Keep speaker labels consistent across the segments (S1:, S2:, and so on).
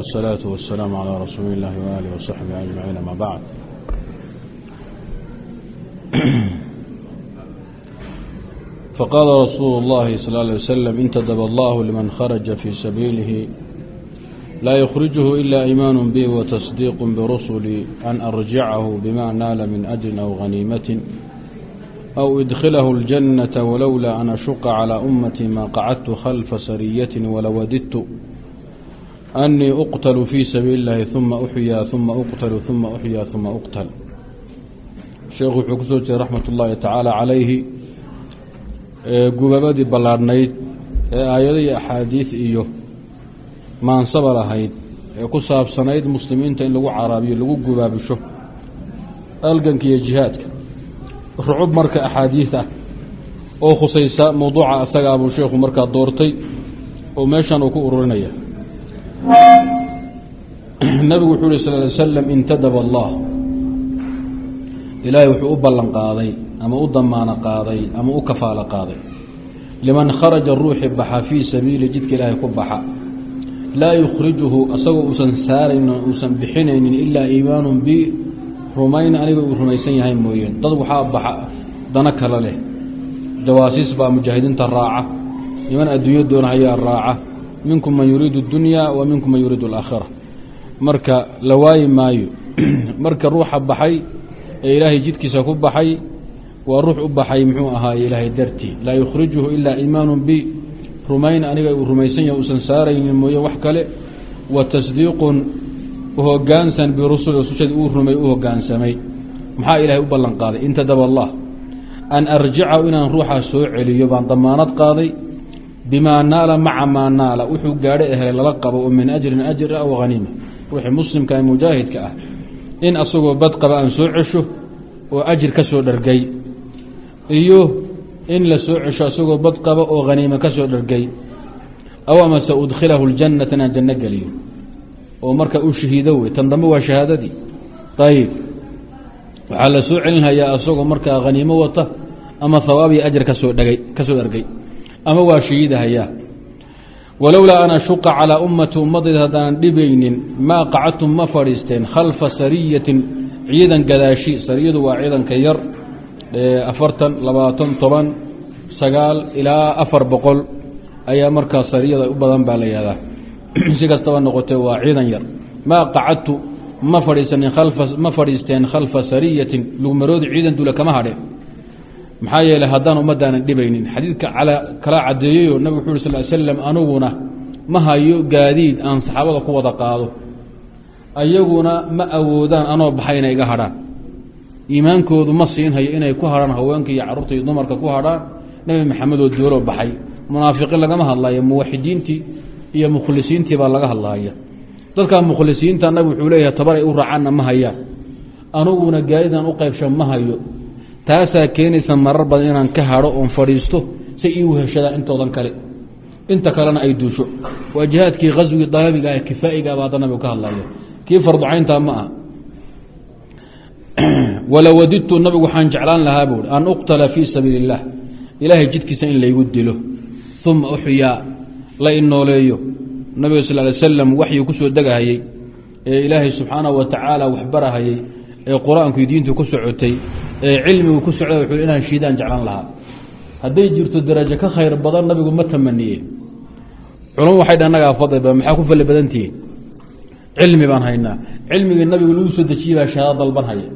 S1: والصلاة والسلام على رسول الله وآله وصحبه أجمعين ما بعد فقال رسول الله صلى الله عليه وسلم انتدب الله لمن خرج في سبيله لا يخرجه إلا إيمان به وتصديق برسل أن أرجعه بما نال من أجر أو غنيمة أو إدخله الجنة ولولا أن أشق على أمتي ما قعدت خلف سرية ولوددت أني أقتل في سبيل الله ثم أحيا ثم أقتل ثم أحيا ثم أقتل sheekhu wuxuu ku soo jeeday raxmat ullaahi tacaala calayhi gubabadii ballaadhnayd ee aayado iyo axaadiid iyo maansaba lahayd ee ku saabsanayd muslimiinta in lagu caraabiyo lagu gubaabisho alganka iyo jihaadka rucub marka axaadiid ah oo khusaysa mawduuca asagaa buu sheekhu markaa doortay oo meeshan uu ku ururinaya nabigu wuxuu uhi sal ly slam intadaba allah. Ilaahay wuxuu u ballan qaaday ama u damaano qaaday ama u kafaalo qaaday. Liman kharaja ruuxi baxa fii sabiili jidka ilaahay ku baxa. Laa yukhrijuhu asagoo uusan saaraynin uusan bixinaynin ilaa iimaanun bi rumayn aniga uu rumaysan yahay mooyeen. Dad waxaa baxa dano kale leh. Jawaasiis baa mujaahidiinta raaca. Niman adduunyo doonahayaa raaca minkum man yuriidu اdunya wa minkum man yuriidu alaakhira marka la waayi maayo marka ruuxa baxay ee ilaahay jidkiisa ku baxay waa ruux u baxay muxuu ahaaye ilaahay dartii laa yukhrijuhu ilaa iimaanu bi. Rumayn aniga uu rumaysan yahay uusan saaraynin mooye wax kale. Wa tasdiiqun uhogaansan birusul rusushadii uu rumay u hogaansamay. Maxaa ilaahay u ballan qaaday? Intadaba allah. An arjicahu inaan ruuxaa soo celiyo baan damaanad qaaday bimaa naala maca maa naala. Wuxuu gaadho ehelay lala qabo oo min ajrin ajr aw haniima ruuxii muslimka ee mujaahidka ah in asagoo bad qaba aan soo cesho oo ajir ka soo dhargay iyo in la soo cesho asagoo bad qaba oo haniimo ka soo dhargay aw amase udkhilahu ljannata inaan janno geliyo. Oo marka uu shahiido wey tan dambe waa shahaadadii. Ayib waxaa la soo celinhayaa asagoo markaa haniimo wata ama hawaab iyo ajar ka soo dhagay ka soo dhargay ama waa shahiidahayaa walowlaa an ashuqa calىa ummati ummadayda haddaanan dhibaynin maa qacadtum ma fadhiisteen khalfa sariyatin ciidan gadaashi. Sariyadu waa ciidanka yar afartan labaatan toban sagaal ilaa afar boqol. Ayaa markaa sariyada u badan baa la yihahdaa si kastaba noqotee waa ciidan yar. Maa qacadtu ma fadhiisanin ma fadhiisteen khalfa sariyatin. Lugmaroodi ciidan dula kama hadhe maxaa yeeley haddaan ummaddaanan dhibaynin. Xadiidka kala caddeeyeyo nabig wuxu uri sal l slam aniguna ma hayo gaadiid aan saxaabada ku wada qaado. Ayaguna ma awoodaan anoo baxay inay iga hadhaan. Iimaankoodu ma siinhayo inay ku hadhaan haweenka iyo carruurta iyo dumarka ku hadhaan. Nebi maxamedoo dooloo baxay. Munaafiqiin lagama hadlayo muwaxidiintii iyo mukhlisiintii baa laga hadlaaya. Dadkaa mukhlisiinta nabig wuxuu leeyahay tabaray u raacaanna ma hayaan aniguna gaadiidaan u qaybsha ma hayo taasaa keenaysa marar badan inaan ka hadho oon fadhiisto say ii weheshadaan intoodan kale. Inta kalena ay duusho. Waa jihaadkii kaswigii dalabiga ah kifaa'iga ba hadda nabigu ka hadlayo kii farducayntaa ma ah wala wadidtu nabigu waxaan jeclaan lahaa buui an uqtala fii sabiili اllah ilaahay jidkiisa in laygu dilo. Uma uxyaa la inooleeyo nabiga sal ly slam waxyuu ku soo degahayey ee ilaahay subxaanahu wa tacaala waxbarahayey ee qur'aankii diintu ku socotay cilmigu ku socda wuxuu inaan shiidaan jeclaan lahaa. Hadday jirto darajo ka khayr badan nabigu ma tamaniye culamo waxay dha nagaa fadli badan maxaa ku fali badantihiin cilmi baan haynaa. Cilmigii nabigu lagu soo dejiyey baa shahaado dalban haya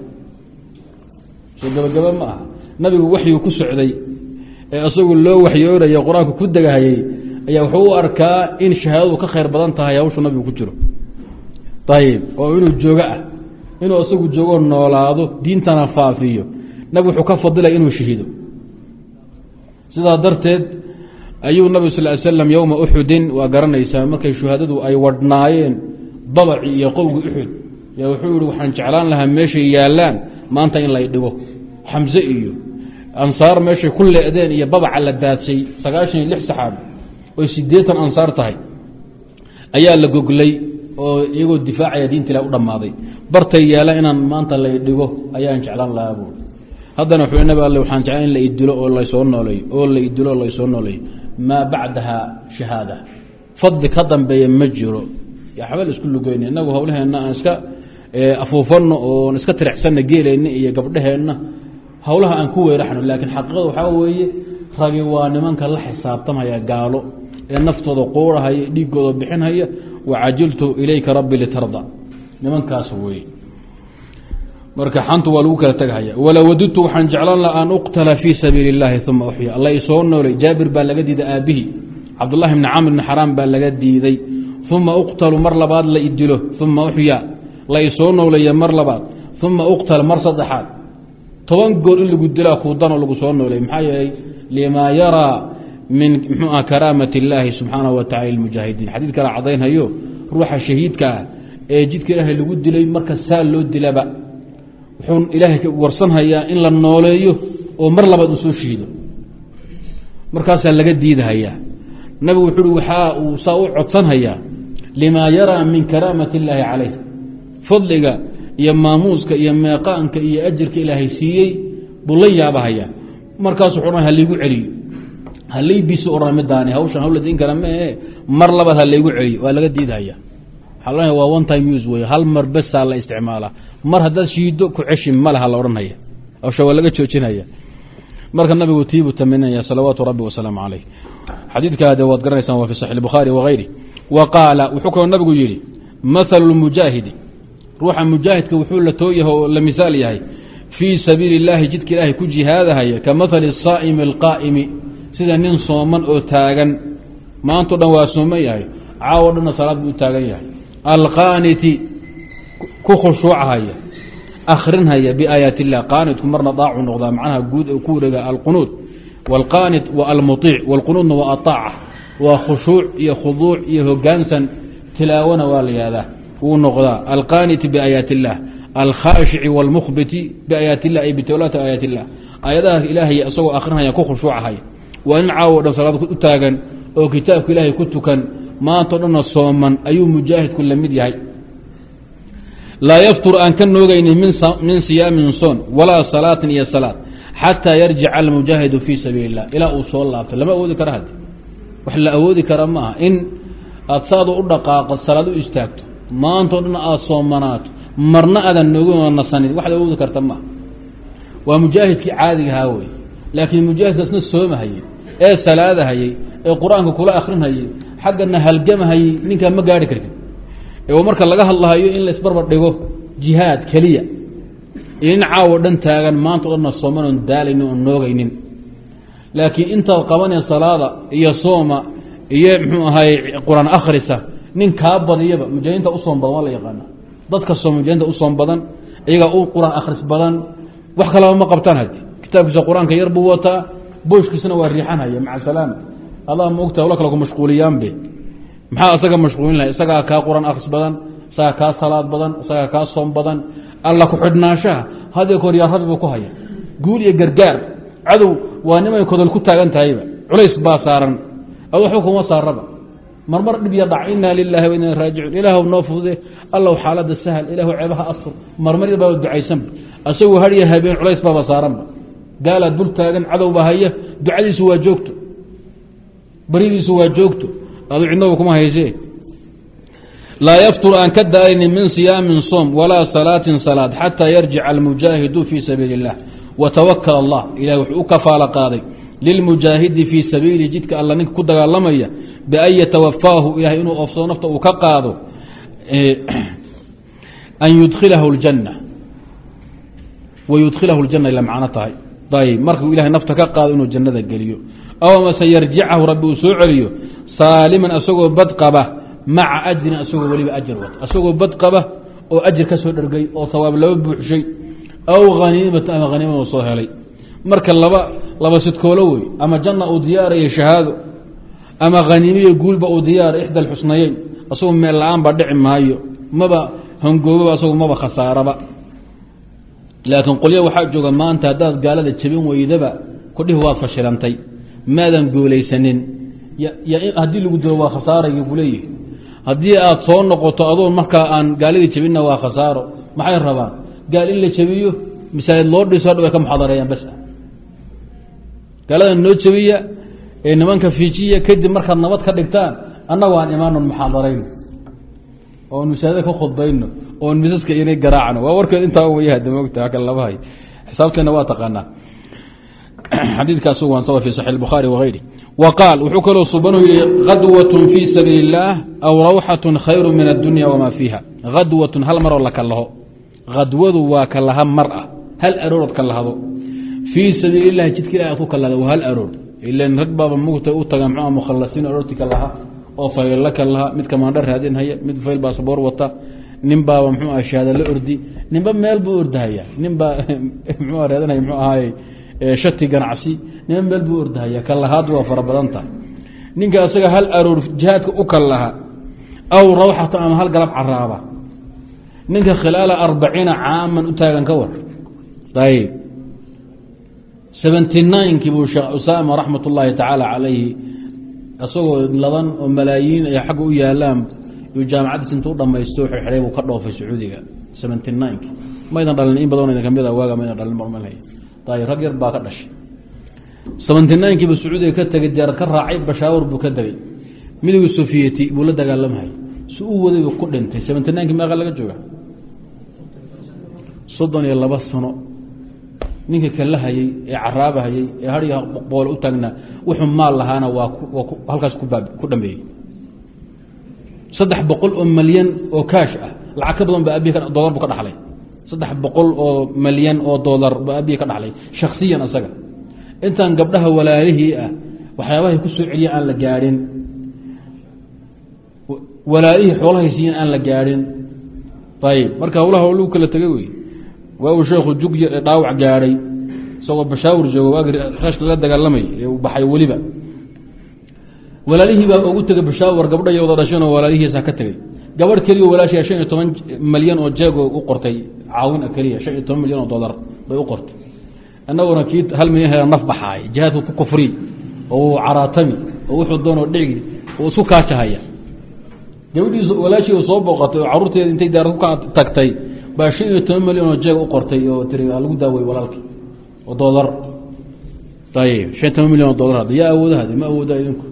S1: soo gabagaba ma aha. Nabigu waxyuu ku socday ee isagu loo waxyoonaya qur'aanku ku degahayey ayaa wuxuu u arkaa in shahaadadu ka khayr badan tahay hawshu nabigu ku jiro. Ayib oo inuu joogo ah inuu isagu joogoo noolaado diintana faafiyo nabig wuxuu ka fadilay inuu shahiido sidaa darteed ayuu nabig sal l slam yowma uxudin waa garanaysaa markay shuhaadadu ay wadhnaayeen dabaci iyo qowgi uxud yaa wuxuu yihi waxaan jeclaan lahaa meeshay yaallaan maanta in lay dhigo. Xamse iyo ansaar meeshay ku leedeen iyo babaca la daadsay sagaashan iyo lix saxaabi oy sideetan ansaar tahay ayaa la goglay oo iyagoo difaacaya diinta ilah u dhammaaday. Bartay yaalla inaan maanta lay dhigo ayaan jeclaan lahaa buui haddana wuxuu nabi alle waxaan jeclaan in la idilo oo laysoo nooleeyo oo la idilo oo laysoo nooleeyo maa bacdaha shahaada? Fadli ka dambeeya ma jiro. Waxba isku lugeyna inagu hawlaheenna aan iska afuufanno oon iska tiricsanna geeleenna iyo gabdhaheenna hawlaha aan ku weeraxno. Laakiin xaqiiqada waxaa weeye ragi waa nimanka la xisaabtamaya gaalo ee naftooda quurahaya dhiigooda bixinhaya wacajiltu ilayka rabbi litarda nimankaas weye marka xanta waa lagu kala teghaya walow wadidtu waxaan jeclaan laha an uqtala fii sabiili اllaahi uma uxya. Alla isoo noolay jaabir baa laga diiday aabihii cabdullahi bni camr bni xaraam baa laga diiday. Uma uqtalu mar labaad la idilo uma uxya. La isoo nooleeya mar labaad uma uqtal mar saddexaad. Toban gool in lagu dilaa kuudanoo lagu soo nooleey maxaa yeelay limaa yaraa min mxuua ah karaamati illaahi subxaanahu wa tacala lmujaahidiin xadiid kala cadaynhayo ruuxa shahiidka ah ee jidka ilaahay lagu dilay marka saa loo dilaba wuxuu ilaahay warsanhayaa in la nooleeyo oo mar labaad uu soo shiido. Markaasaa laga diidahayaa. Nabigu wuxuu uhi waxaa uu saa u codsanhayaa limaa yaraa min karaamati illaahi calayh. Fadliga iyo maamuuska iyo meeqaanka iyo ajirka ilaahay siiyey buu la yaabahayaa. Markaasu wuxuu ha laygu celiyo. Halaybisu odhan midaani hawshan hawla diin kara maehe mar labaad ha laygu celiyo waa laga diidahaya waxaa waa one time use wey hal mar besaa la isticmaalaa mar haddaad shiido ku ceshi malaha la odhanaya hawsha waa laga joojinaya. Marka nabigu tiibuu taminaya salawaatu rabbi wasalaamu calayh. Xadiidkaade waad garanaysaan waa fi saxi bukhaari wagayri wa qaala wuxuu kaloo nabigu yidhi mathalu lmujaahidi ruuxa mujaahidka wuxuu la tooyaha oo la misaal yahay. Fii sabiili اllaahi jidka ilaahay ku jihaadahaya ka mathali saa'imi alqaa'imi. Sida nin sooman oo taagan. Maantao dhan waa sooman yahay. Caawo dhanna salaad buu taagan yahay alqaaniti ku khushuuchaya akrinhaya biaayaat illah qaanitku marna daacu noqdaa macnaha guud ku wareega alqunuud wاlqaanit wa almuiic wاlqunuudna waa aaaca waa khushuuc iyo khuduuc iyo hogaansan tilaawana waa la yihahdaa wuu noqdaa alqaaniti biaayaat illah alkhaashici wاlmukhbiti biaayaat illah ay bitowlaati aayaat illah aayadaha ilaahay isagoo akrinhaya ku khushuuchaya waa nin caawo dhan salaad u taagan oo kitaabka ilaahay ku tukan maantao dhanna sooman ayuu mujaahidku la mid yahay. Laa yaftur aan ka noogaynin min siyaamin soon walaa salaatin iyo salaad xataa yarjica almujaahidu fii sabiili اllah ilaa uu soo laabto. Lama awoodi kara haddi. Wax la awoodi kara maaha. In aad saadu u dhaqaaqo salaad u istaagto maantao dhan aad soomanaato marna aadan noogin oo nasanin wax la awoodi karta maaha. Waa mujaahidkii caadigahaa wey laakiin mujaahidkaasna soomahayey ee salaadahayey ee qur'aanka kula akrinhayey xaggana halgamahayey ninkaa ma gaari kartid. Ee marka laga hadlahayo in la isbarbar dhigo jihaad keliya iyo nin caawo dhan taagan maanta o dhanna sooman oon daalaynin oon noogaynin. Laakiin intaad qabanee salaada iyo sooma iyo muxuu ahaay qur'aan akhrisa nin kaa badiyaba mujaahidiinta u soom badan waa la yaqaana. Dadka soo mujaahidiinta u soom badan iyagaa u qur'aan akhris badan wax kalaba ma qabtaan hadi kitaabkiisa qur'aanka yar wataa booshkiisana waa riixanhaya maca salaama adaa maogta hawla kale ku mashquuliyaanbe maxaa isaga mashquulin lahay isagaa kaa qur'aan akhris badan isagaa kaa salaad badan isagaa kaa soom badan alla ku xidhnaanshaha hadee koor yaa rabbi buu ku haya guul iyo gargaar cadow waa nimay kodol ku taagan tahayba. Culays baa saaran. Ad kuma saaraba. Marmar dhib ya dhac inaa lilaahi wa inaa raajicuun. Ilaahw noo fudude allaw xaalada sahal ilaahu ceebaha astur. Marmar baaba ducaysanba asagoo hariya habeen culays baaba saaranba gaalaa dul taagan cadowba haya ducadiisu waa joogto baridiisu waa joogto adu cidnaba kuma haysee laa yaftur aan ka daalaynin min siyaamin soom walaa salaatin salaad xataa yarjica almujaahidu fii sabiili اllah watawakal allah ilahi wuxuu u kafaalo qaaday lilmujaahidi fii sabiili jidka alla ninka ku dagaalamaya bian yatawafaahu ilahay inuu ofsado nafta uu ka qaado an yudkilahu اljanna wa yudkilahu اljanna ila macno tahay ayb markuu ilahay nafta ka qaado inuu jannada geliyo aw amase yarjicahu rabbi uu soo celiyo saaliman asagoo bad qaba maca ajrin asagoo weliba ajar wata asagoo bad qaba oo ajir ka soo dhergay oo hawaab laba buuxshay aw haniimata ama haniimada soo helay marka laba laba sidkoolo wey ama janna uu diyaarayo shahaado ama haniimiyo guulba uu diyaara ixda alxusnayeyn asagoo meel la'aan ba dhici maayo maba hangoobaba asagoo maba khasaaraba laakiin qolya waxaa jooga maanta haddaad gaalada jabin weydaba kudhihi waad fashilantay maadan goolaysanin haddii lagu dilo waa khasaaraya kuleeyihi haddii aad soo noqoto adoon markaa aan gaaladii jabinna waa khasaaro maxay rabaan? Gaal in la jabiyo masaajid loo dhiso hadhow ay ka muxaadareeyaan bas gaaladan noo jabiya ee nimanka fiijiya kadib markaad nabad ka dhigtaan annagu aan imaanon muxaadarayn. Oon masaajida ka khudbayno oon misaska inay garaacno. Waa warkeed intaa way hada mogta aka labahay. Xisaabteena waa taqaanaa xadiidkaas waan sawa fi saxi bukhaari wagayri wa qaal wuxuu kaloo subanu yihi kadwatun fii sabiili اllaah aw rawxatun khayru min addunya wamaa fiiha. Kadwatun hal maroo la kalaho kadwadu waa kalaha mar ah. Hal aroorad kalahdo fii sabiili اllahi jidka ilah ad ku kalahda waa hal aroor. Ilan rag baaba mugta u taga mxua mukhalasiin aroorti kalaha oo faylla kalaha mid kamaandha raadinhaya mid fayl baasboor wata nin baaba mxuu ah shahaada la ordi ninba meel buu ordahaya nin baa mxua raadinaya mxuu ahaay shati ganacsi ninba meel buu ordahaya kalahaad waa fara badan tahay. Ninka isaga hal aroor jihaadka u kalaha aw rawxatan ama hal galab caraaba ninka khilaala arbaciina caaman u taagan ka war. Ayb seventy ninkii buu sheekh usaama raxmat ullaahi tacaala calayhi isagoo ladan oo malaayiin ay xagga u yaalaan yu jaamacaddiis intuu dhamaysto xirxiray buu ka dhoofay sacuudiga. Seventy nineki maydan dhalin in badan idin ka mid a waaga maydan dhalin marmalay ayb rag yar baa ka dhashay. Ninkii buu sacuudiga ka tegay diyaarad ka raacay bashaawar buu ka degay midowga sofiyeti buu la dagaalamhay si u waday buu ku dhintay seventy nineki meeqa laga jooga soddon iyo laba sano. Ninka kala hayey ee caraaba hayey ee hariga boole u taagnaa wuxuu maal lahaana waa halkaas ku dhameeyey saddex boqol oo malyan oo kaash ah lacag ka badan ba abi dolar bu ka dhalay saddex boqol oo malyan oo dolar ba abihi ka dhaxlay shaksiyan isaga intaan gabdhaha walaalihii ah waxyaabahay ku soo celiya aan la gaadhin. Walaalihii xoolahay siiyan aan la gaadhin. Ayib marka hawlaha hawluu kala tegay wey. Waagu sheekhu jug dhaawac gaadhay isagoo bashaawur joogo waagi raashka la dagaalamay ee uu baxay weliba. Walaalihii baa ugu tegay bashaawar gabdha iyo wada dhasheen oo walaalihiisa ka tegey gabadh keliya walaashiya shan iyo toban malyan oo jeego u qortay caawina keliya shan iyo toban milyan oo dolar bay u qortay. Annaguna kii hal milyan hela naf baxaay jihaadku ku kufri oo caraatami oo wuxuu doonoo dhigi uu isku kaajahaya gabadhiis walaashii soo booqatay oo caruurteeda intay daarad ku tagtay baa shan iyo toban milyan oo jeeg u qortay oo tiri lagu daawey walaalki oo dolar ayib shan toban milyan oo dolar yaa awooda hade ma awooda idinku.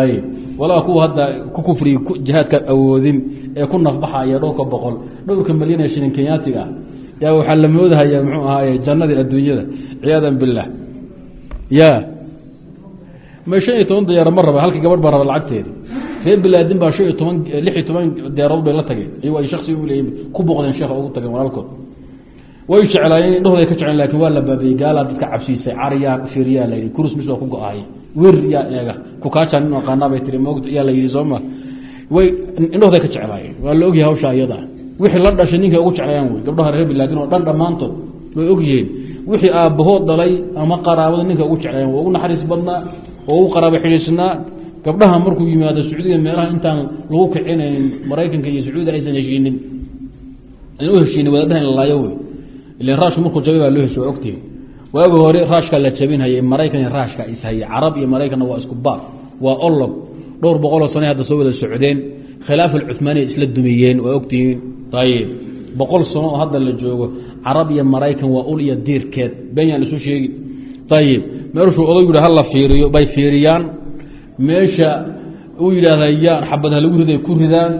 S1: Ayib walaa kuwa hadda ku kufriy jihaadka awoodin ee ku nafbaxaya dhowrka boqol. Dhowrka milyan ee shilin kenyaatiga ah yaa waxaa la moodahaya muxuu ahaaye jannadii adduunyada ciyaadan bilah ya ma shan iyo toban diyaaro ma raba halkii gabadh baa raba lacagteedi reer bilaadin baa shan iyo toban lix iyo toban diyaarood bay la tageen. Iyagoo ay shaksi uleeyiin ku boqdeen sheekha ugu tageen walaalkood. Way jeclaayeen indhahooda ka jecleen laakiin waa la baabiyey gaalaa dadka cabsiisay caryaa firyaa la yidhi kurus mis ku go-ahay wir yaa eega kukaajaa nin aqaanaa bay tiri moogta yaa la yidhi sooma way indhahooda ka jeclaayeen waa la ogyahay hawsha iyada wixii la dhashay ninkay ugu jeclayaan wey. Gabdhaha reer bilaadin oo dhan dhammaantood way ogyihiin wixii aabbahood dhalay ama qaraabada ninka ugu jeclayan waa ugu naxariis badnaa oo ugu qaraabo xidhiisnaa gabdhaha markuu yimaado sacuudiga meelaha intaan lagu kicinayn maraykanka iyo sacuudiga aysan heshiinin. An u heshiinin wadaadaha in wey. Ilan raashku markuu jabay baa loo heshiy waa ogtihin waagi hore raashkaa la jabinhayay maraykan iyo raashka ishayay carab iyo maraykanna waa isku baaf waa olog dhowr boqoloo sane hadda soo wada socdeen khilaaf alcuhmaaniya isla dumiyeen waa ogtihiin ayib boqol sano oo hadda la joogo carab iyo maraykan waa ul iyo diirkeed benyaan isu sheegi ayib meeshuu odag yihi hala fiiriyo bay fiiriyaan meesha uu yidhaahda xabad ha riday ku ridaan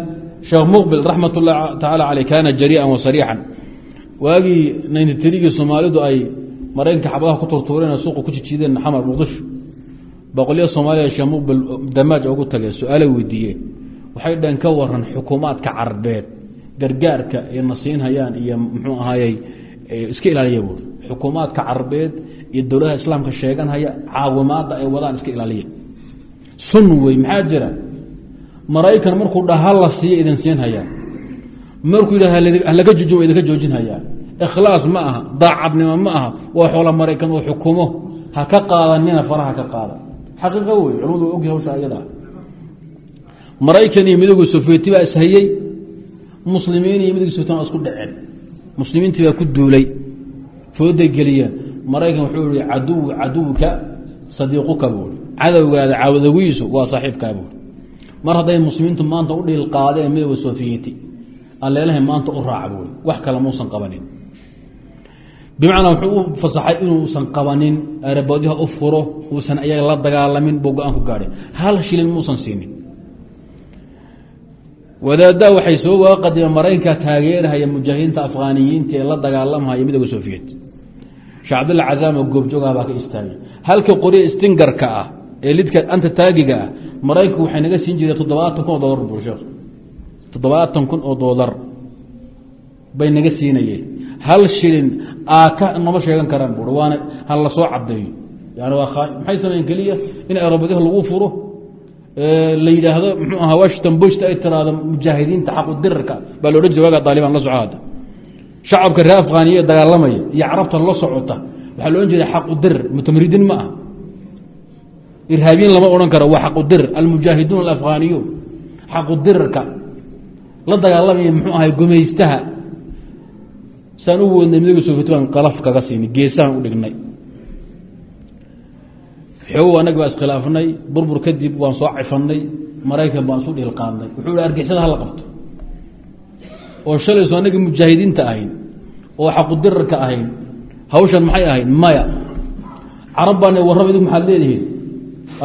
S1: sheekh muqbil raxmat ullahi tacaala caleyh kaana jarii'an wa sariixan waagii nayntirigii soomaalidu ay maraykanka xabadaha ku turtuureen suuqa ku jijiideen xamar muqdisho boqolyo soomaaliya sheekh muqbil damaaj ugu tageen su'aalay weydiiyeen waxay dheen ka waran xukuumaadka carbeed gargaarka ay nasiinhayaan iyo muxuu ahaayey iska ilaaliya buuri xukuumaadka carbeed iyo dowladaha islaamka sheeganhaya caawimaadda ay wadaan iska ilaaliya. Sun wey maxaa jira? Maraykan markuu dhaha la siiya idin siin hayaa markuu yidha halaga joojin wa idinka joojin hayaa ikhlaas ma aha daacadnimo ma aha waa xoola maraykan oo xukumo. Ha ka qaadanina faraha ka qaada. Xaqiiqa wey culamadu waa ogyahay hawsha ayadaa maraykan iyo midooga sofiyeti baa ishayey muslimiin iyo midooga sofiyeti waa isku dhaceen muslimiintii baa ku duulay fooday geliyeen maraykan wuxuu ihi caduw caduwka sadiiquka buui cadowgaada cawdagiisu waa saaxiibkaa buui mar hadday muslimiintu maanta u dhiil qaadeen midooga sofiyeti alleelahay maanta u raaca buui wax kale muusan qabanin. Bimacnaa wuxuu u fasaxay inuusan qabanin erebodyaha u furo uusan ayaga la dagaalamin buu go'aan ku gaadhay. Hal shilin muusan siinin wadaaddaa waxay soo waaqadimeen maraykanka taageerahaya mujaahidiinta afghaniyiinta ee la dagaalamhaya midooda soviet sheekh cabdilla cazaam oo goobjoogaha baa ka istaagay. Halka qoriya stingarka ah ee lidka anta taagiga ah maraykanku waxay naga siin jireen toddobaatan kun oo dolar buu sheekh toddobaatan kun oo doolar bay naga siinayeen. Hal shilin aaka nama sheegan karaan buui waana ha la soo cadeeyo yani waa maxay sameyen keliya? In aerobadiha lagu furo la yidhaahdo mxuu ahaa washington bost ay tiraahdo mujaahidiinta xaqudirarka baa la odhan jira waaga daalibaan la soco hadda shacabka reer afghaniya dagaalamaya iyo carabta la socota waxaa la odhan jiray xaqudirar ma ah irhaabiyin lama odhan karo waa xaqudirar almujaahiduun alafghaniyuun xaqudirarka la dagaalamaya muxuu ahay gumaystaha saan u weydnay midooda soviet baan qalaf kaga siinay geesahan u dhignay xoogow annaga baa iskhilaafnay burbur kadib waan soo cifannay maraykan baan isu dhiilqaadnay wuxuu hi argixisada hala qabto. Oo shalayso annaga mujaahidiinta ahayn oo xaqudirarka ahayn hawshan maxay ahayd maya. Carab baana warraba idinku maxaad leedihiin?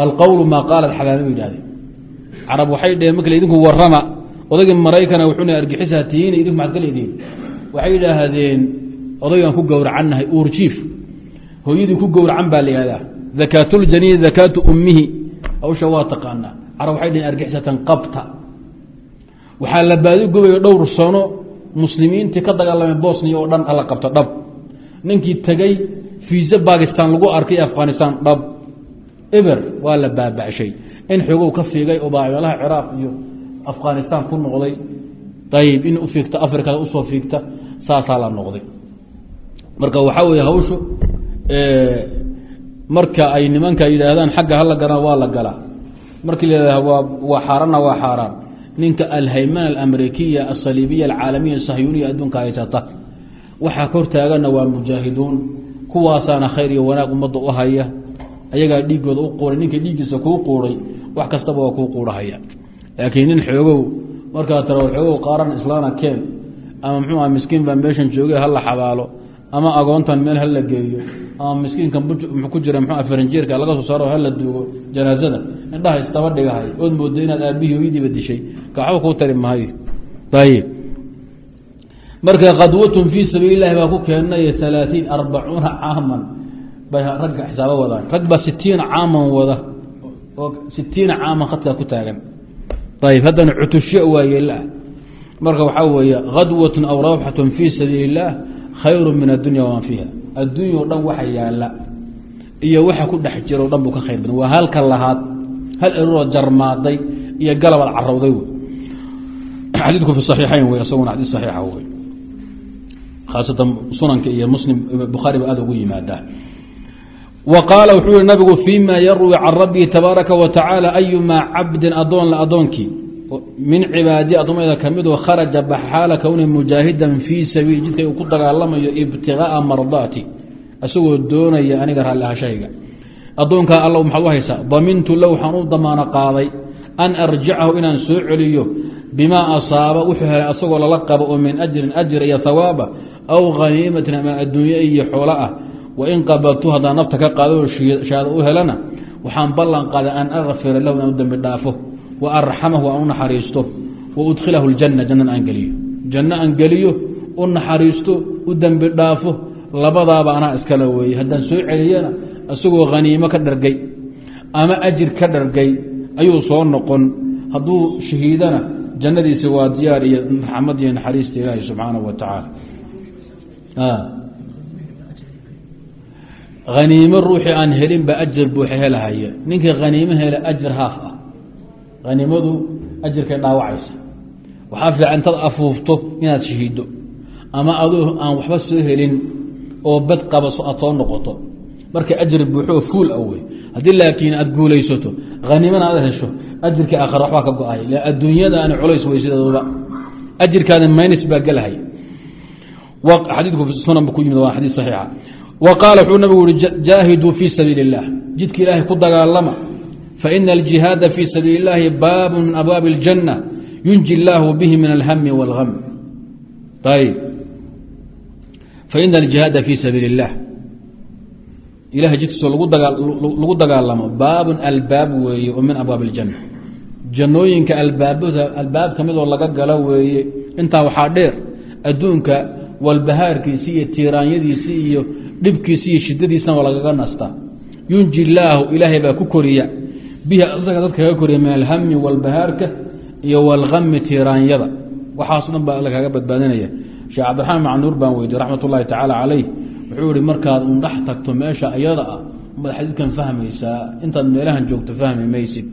S1: Alqowlu maa qaalat xabaame bay yidhahdeen carab waxay dheheen markale idinku warrama odaygii maraykana wuxuuna argixisaa tihiin idinku maxaad ka leedihiin? Waxay yidhaahdeen odaygaan ku gowracannahay uurjiif hooyadii ku gowracan baa la yihahdaa dakaatuljaniini dakaatu ummihi. Hawsha waa taqaanaa. Carab waxay dheheen argixisatan qabta. Waxaa la baadigubayo dhowr sano muslimiintii ka dagaalamay bosniya oo dhan alla qabto dhab. Ninkii tegey fiisa bakistan lagu arkay afghanistan dhab. Eber waa la baaba'shay in xogow ka fiigay oo baa meelaha ciraaq iyo afghanistan ku noqday. Ayib in u fiigta afrikada u soo fiigta saasaa la noqday. Marka waxaa weeye hawshu marka ay nimanka yidhaahdaan xagga hala galaan waa la galaa markii la waa xaaraanna waa xaaraan. Ninka alhaymana alamrikiya asaliibiya alcaalamiya sahyuuniya adduunka haysata waxaa ka hortaagana waa mujaahiduun. Kuwaasaana khayr iyo wanaag ummadda u haya. Ayagaa dhiigooda u quuray ninka dhiiggiisa kuu quuray wax kastaba waa kuu quurahaya. Laakiin nin xoogow markaa tara xoogow qaaran islaana keen ama muxuu aha miskiin baa meeshan joogay hala xabaalo ama agoontan meel hala geeyo ama miskiinkan ku jira mxua faranjeerka laga soo saaro hala duugo janaasada indhaha isdaba dhigahay. Ood moodo inaad aabihii hooyadiiba dishay kaxba kuu tari maayo. Ayib marka qadwatun fii sabiili lahi baa ku keenay alaaثiin arbacuuna caaman. Bay ragga xisaabo wadaan. Rag baa sitiina caaman wada. Oo sitiina caaman khadkaa ku taagan. Ayib haddana cutusho waayeelah marka waxaa weeye kadwat aw rawxat fii sabiili اllah khayru min addunya wama fiiha addunya o dhan waxa yaalla iyo waxa ku dhex jiro o dhan buu ka khayr badan. Waa halka lahaad hal eruroo jarmaaday iyo galabad carowday wey. Xadiidku fi saxiixayn wey isaguna xadiis saxiixa wey. Khaasatan sunanka iyo muslim bukhaari ba ugu yimaadaa. Wa qaala wuxuu yihi nabigu fima yarwi can rabbihi tabaaraka wa tacaala ayumaa cabdin adoon la adoonkii min cibaadi addoomada kamidoo kharaja baxaala kowni mujaahidan fii sabiili jidka uu ku dagaalamayo ibtigaaa mardaati isagoo doonaya aniga raalli ahashayga. Addoonkaa alla maxaad u haysaa? Damintu low waxaan u damaano qaaday an arjicahu inaan soo celiyo bimaa asaaba wuxuu helay asagoo lala qabo oo min ajrin ajr iyo hawaaba aw khaniimatin ama adduunye iyo xoolo ah. Wain qabaltu haddaan nafta ka qaado shaada u helana waxaan ballan qaaday an akfira lahu inaan u dembi dhaafo wa arxamahu aan u naxariisto wa udkhilahu ljanna jannan aan geliyo janno aan geliyo u naxariisto u dembi dhaafo labadaaba anaa iskala weeye haddaan soo celiyana isagoo khaniimo ka dhargay ama ajir ka dhargay ayuu soo noqon hadduu shahiidana jannadiisi waa diyaar iyo raxmad iyo naxariista ilaahi subxaanahu wa tacaala haniimo ruuxii aan helinba ajar buuxa helahaya ninkii haniimo hela ajar haaf ah haniimadu ajarkay dhaawacaysa waxaa fiican intaad afuufto inaad shahiiddo. Ama aduu aan waxba soo helin oo bad qabaso aad soo noqoto. Marka ajar buuxo fuul ah wey haddii laakiin aad guulaysato haniimana aad hesho ajirkii aakhar waxbaa ka go'ay. Adduunyadaani culays wey sideeduba ajirkaada maynis baa gelahay xadiidku sunan bu ku yimid waa xadiis saxiixa. Wa qaala wuxuu nabigu yihi jaahiduu fii sabiili اllah jidka ilaahay ku dagaalama faina aljihaada fii sabiili اllahi baabu min abwaabi اljanna yunji illaahu bihi min alhami wاlgam ayb faina aljihaada fii sabiili اllah ilahay jidkiisoo lagu dagaalamo baabun albaab weeye oo min abwaab اljanna jannooyinka albaabada albaab ka midoo laga galo weeye intaa waxaa dheer adduunka walbahaarkiisi iyo tiiraanyadiisi iyo dhibkiisi iyo shidadiisna waa lagaga nastaa yunji illaahu ilaahay baa ku koriya bihi asaga dadka kaga koriya min alhami walbahaarka iyo walkami tiiraanyada waxaaso dhan baa alla kaga badbaadinaya. Sheekh cabdiraxmaan macnuur baan weydiye raxmat ullahi tacaala calayh. Wuxuu ihi markaad un dhex tagto meesha iyada ah umaad xadiidkan fahmaysaa. Intaad meelahan joogto fahmi maysid.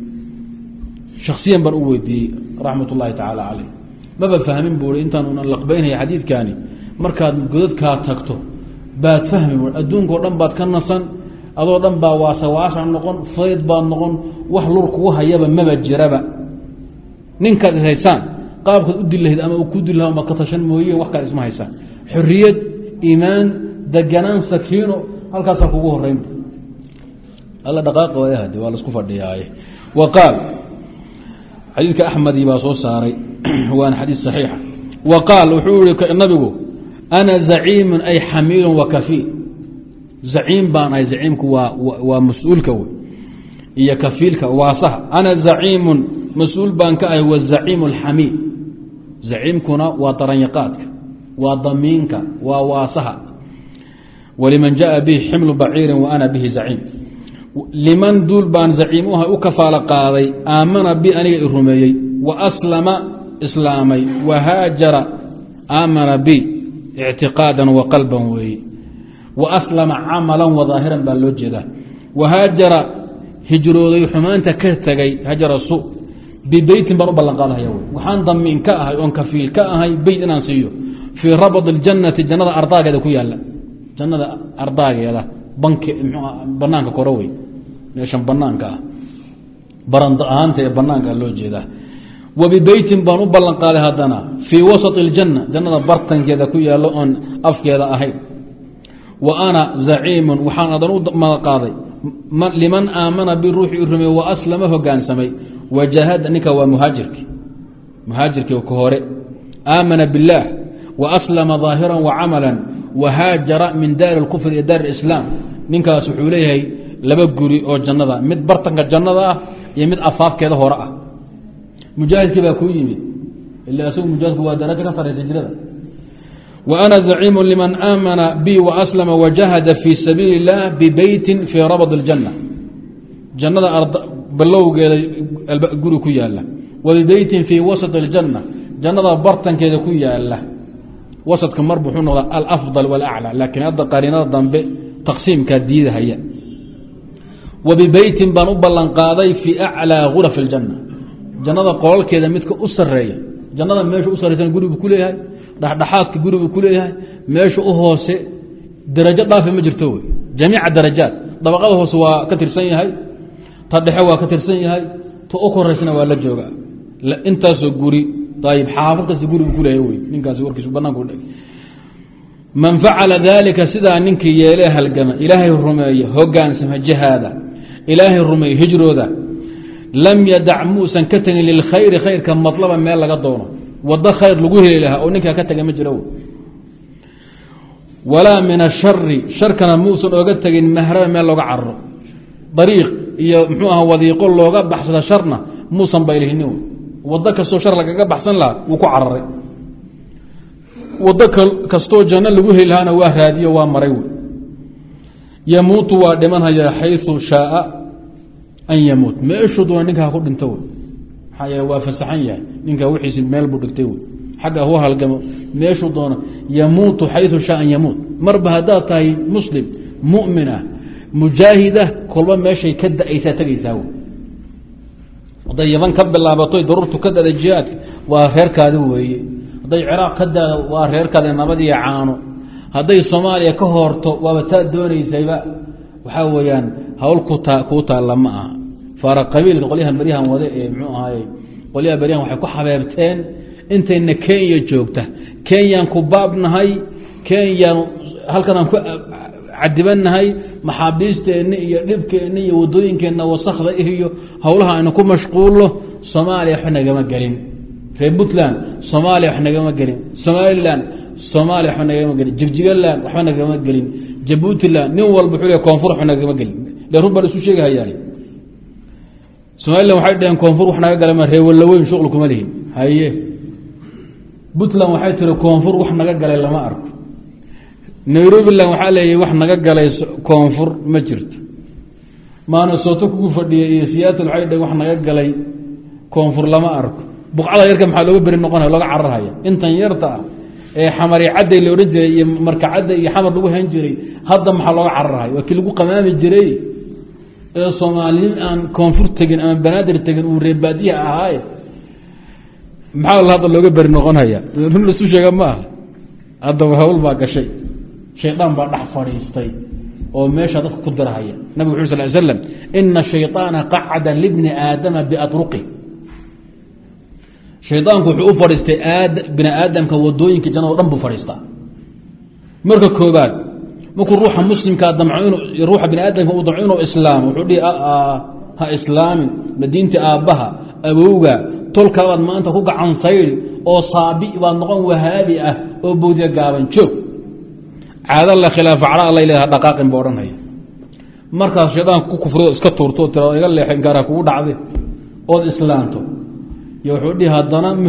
S1: Shaksiyan baan u weydiiyey raxmat ullahi tacaala caleyh maba fahmin buu i intaan una laqbaynaya xadiidkaani. Markaad godadkaa tagto baad fahmi bu adduunka o dhan baad ka nasan adoo dhan baa waasawaasa noqon fayd baad noqon wax lur kugu hayaba maba jiraba. Ninkaad haysaan qaabkaad u dil ama ku dil laha ka tashan mooye wax kaad isma haysaan. Xoriyad iimaan deganaan sakiino halkaasaa kugu horeynba alla dhaqaaqa waayahade waa la isku fadhiyaaye. Wa qaal xadiidka axmedi baa soo saaray waana xadiid saxiixa. Wa qaal wuxuu ihi nabigu ana zaciimun ay xamiilun wa kafiil. Zaciim baan ahay zaciimku waa waa mas'uulka wey iyo kafiilka waasaha. Ana zaciimun mas'uul baan ka ahay wazaciimu alxamiil zaciimkuna waa daranyaqaadka waa damiinka waa waasaha. Waliman jaءa bihi ximlu baciirin wa ana bihi zaciim. Liman duul baan zaciim u ahay u kafaalo qaaday aamana bi aniga i rumeeyey wa aslama islaamay wa haajara aamana bi ictiqaadan wa qalban weeye wa aslama camalan wa daahiran baa loo jeedaa. Wa haajara hijrooday xumaanta ka tegay hajarasu bibeytin baan u ballan qaadahaya waxaan damiin ka ahay oon kafiil ka ahay beyt inaan siiyo. Fii rabat اljannati jannada ardaageeda ku yaalla. Jannada ardaageeda bank banaanka kore wey. Meeshan banaanka ah. Baranda ahaanta ee banaanka loo jeedaa. Wa bibeytin baan u ballan qaaday haddana. Fii wasati اljanna jannada bartankeeda ku yaallo oon afkeeda ahayn wa ana zaciimun waxaan adan u mada liman aamana bi ruuxi i rumey wa aslama hogaansamay wajahada ninka waa muhaajirki muhaajirkii ka hore aamana biاllaah wa aslama ظaahira wacamala wahaajara min daari اlkufr iyo daar اislaam ninkaas wuxuu leeyahay laba guri oo jannada mid bartanka jannada ah iyo mid afaafkeeda hore ah mujaahidkii baa kuu yimid ila isagu mujaahidku waa darajo ka saraysa jirada wa ana zaciimu liman aamana bi waaslama wajahada fii sabiili اllah bibeytin fii rabd اljanna jannada balowgeeda guri ku yaala wabibeytin fii wasط اljanna jannada bartankeeda ku yaala wasadka mar buxuu noqdaa alafضal wاlaclى laakiin hadda qariinada dambe taqsiimkaa diidahaya wa bibeytin baan u ballan qaaday fii aclىa guraf اljanna jannada qolalkeeda midka u sareeya jannada meesha u saraysan guri buu ku leeyahay dhexdhexaadka guri buu ku leeyahay meesha u hoose darajo dhaafi ma jirto wey. Jamiica darajaat dabaqada hoose waa ka tirsan yahay ta dhexe waa ka tirsan yahay ta u koraysana waa la jooga intaasoo guri ayib xaafad kasta gurigu kuleeya wey ninkaasi warkiisu banaanku dheg man facala daalika sidaa ninkii yeelee halgama ilaahay rumeeya hogaansama jihaada. Ilaahay rumeeya hijrooda. Lam yadac muusan ka tegin lilkhayri khayrka malaba meel laga doono wado khayr lagu heli lahaa oo ninkaa ka tega ma jiro. Walaa min ashari sharkana muusan oga tegin mahraba meel looga cararo dariiq iyo muxuu aha wadiiqo looga baxsada sharna muusan baylihini wado kastoo shar lagaga baxsan lahaa wuu ku cararay. Wado kastoo janno lagu heli lahaana waa raadiyo waa maray. Yamuutu waa dhimanhaya xayu shaaa an yamuut. Meeshuu doona ninka ha ku dhinto maxaa yeele waa fasaxan yahay. Ninka wixiisi meel buu dhigtay wey xagga hu halgamo meeshuu doona yamuutu xayu shaa an yamuut. Marba haddaad tahay muslim mu'mina mujaahida kolba meeshay ka da'aysaa tegaysaa wey hadday yaban ka bilaabato daruurtu ka dada jihaadka waa reerkaadi weeye. Hadday ciraaq ka dada waa reerkaadi nabadiyo caano. Hadday soomaaliya ka hoorto waaba taa doonaysayba waxaa weeyaan hawl kuta kuu taalla ma aha faara qabiilka qolyahan beryahan wade ee muxuu ahaaye qolyaha beryahan waxay ku xabeebteen intayna kenya joogta. Kenyaan ku baabnahay kenyaan halkanaan ku cadibanahay maxaabiisteenna iyo dhibkeenna iyo wadooyinkeenna wasakda iyo howlaha aynu ku mashquulno soomaaliya wax nagama gelin. Reer puntland soomaaliya wax nagama gelin. Somalilan soomaaliya waxba nagama gelin. Jigjigaland waxba nagama gelin. Jabuutiland nin walba wuxuu le koonfur waxba nagama gelin. Le run baan isu sheegahayaa somalilan waxay dhaheen koonfur wax naga gala ma reewalaweyn shuql kuma lihin haye puntland waxay tiri koonfur wax naga galay lama arko nairobiland waxaa leeyahy wax naga galay koonfur ma jirto maanasoto kugu fadhiya iyo siyaatal waxay dhaheen wax naga galay koonfur lama arko buqcada yarka maxaa looga beri noqonaya looga cararhaya intan yarta ah ee xamari cadday la odhan jiray iyo marka cadda iyo xamar lagu han jiray hadda maxaa looga cararhaya waa kii lagu qamaami jiray ee aan koonfur tegin ama banaadir tegin uu reebaadiya ahaaye maxaa hadda looga beri noqonaya? Run laisu sheega ma aha. Haddaba hawl baa gashay. Shaydaan baa dhex fadhiistay oo meesha dadka ku dirahaya nabig wuxu sal slam ina shayطaana qacada libni aadama biatruqi. Shaydaanku wuxuu u fadhiistay bini aadamka waddooyinka jannado dhan buu fadhiistaa. Marka koobaad markuu ruuxa muslimkaa damco ruuxa bini aadamka uu damco inuu islaamo wuxuu dhihi ha islaamin madiintii aabbaha awowga tolkaabaad maanta ku gacan saydi oo saabi baad noqon wahaabi ah oo boodiya gaaban joog. Caada la khilaafa cala alla leedaha dhaqaaqin ba odhanaya. Markaas shaydaanka ku kufrido iska tuurto tira iga leexin karaa kugu dhacde ood islaanto. Yo wuxuu dhihi haddana ma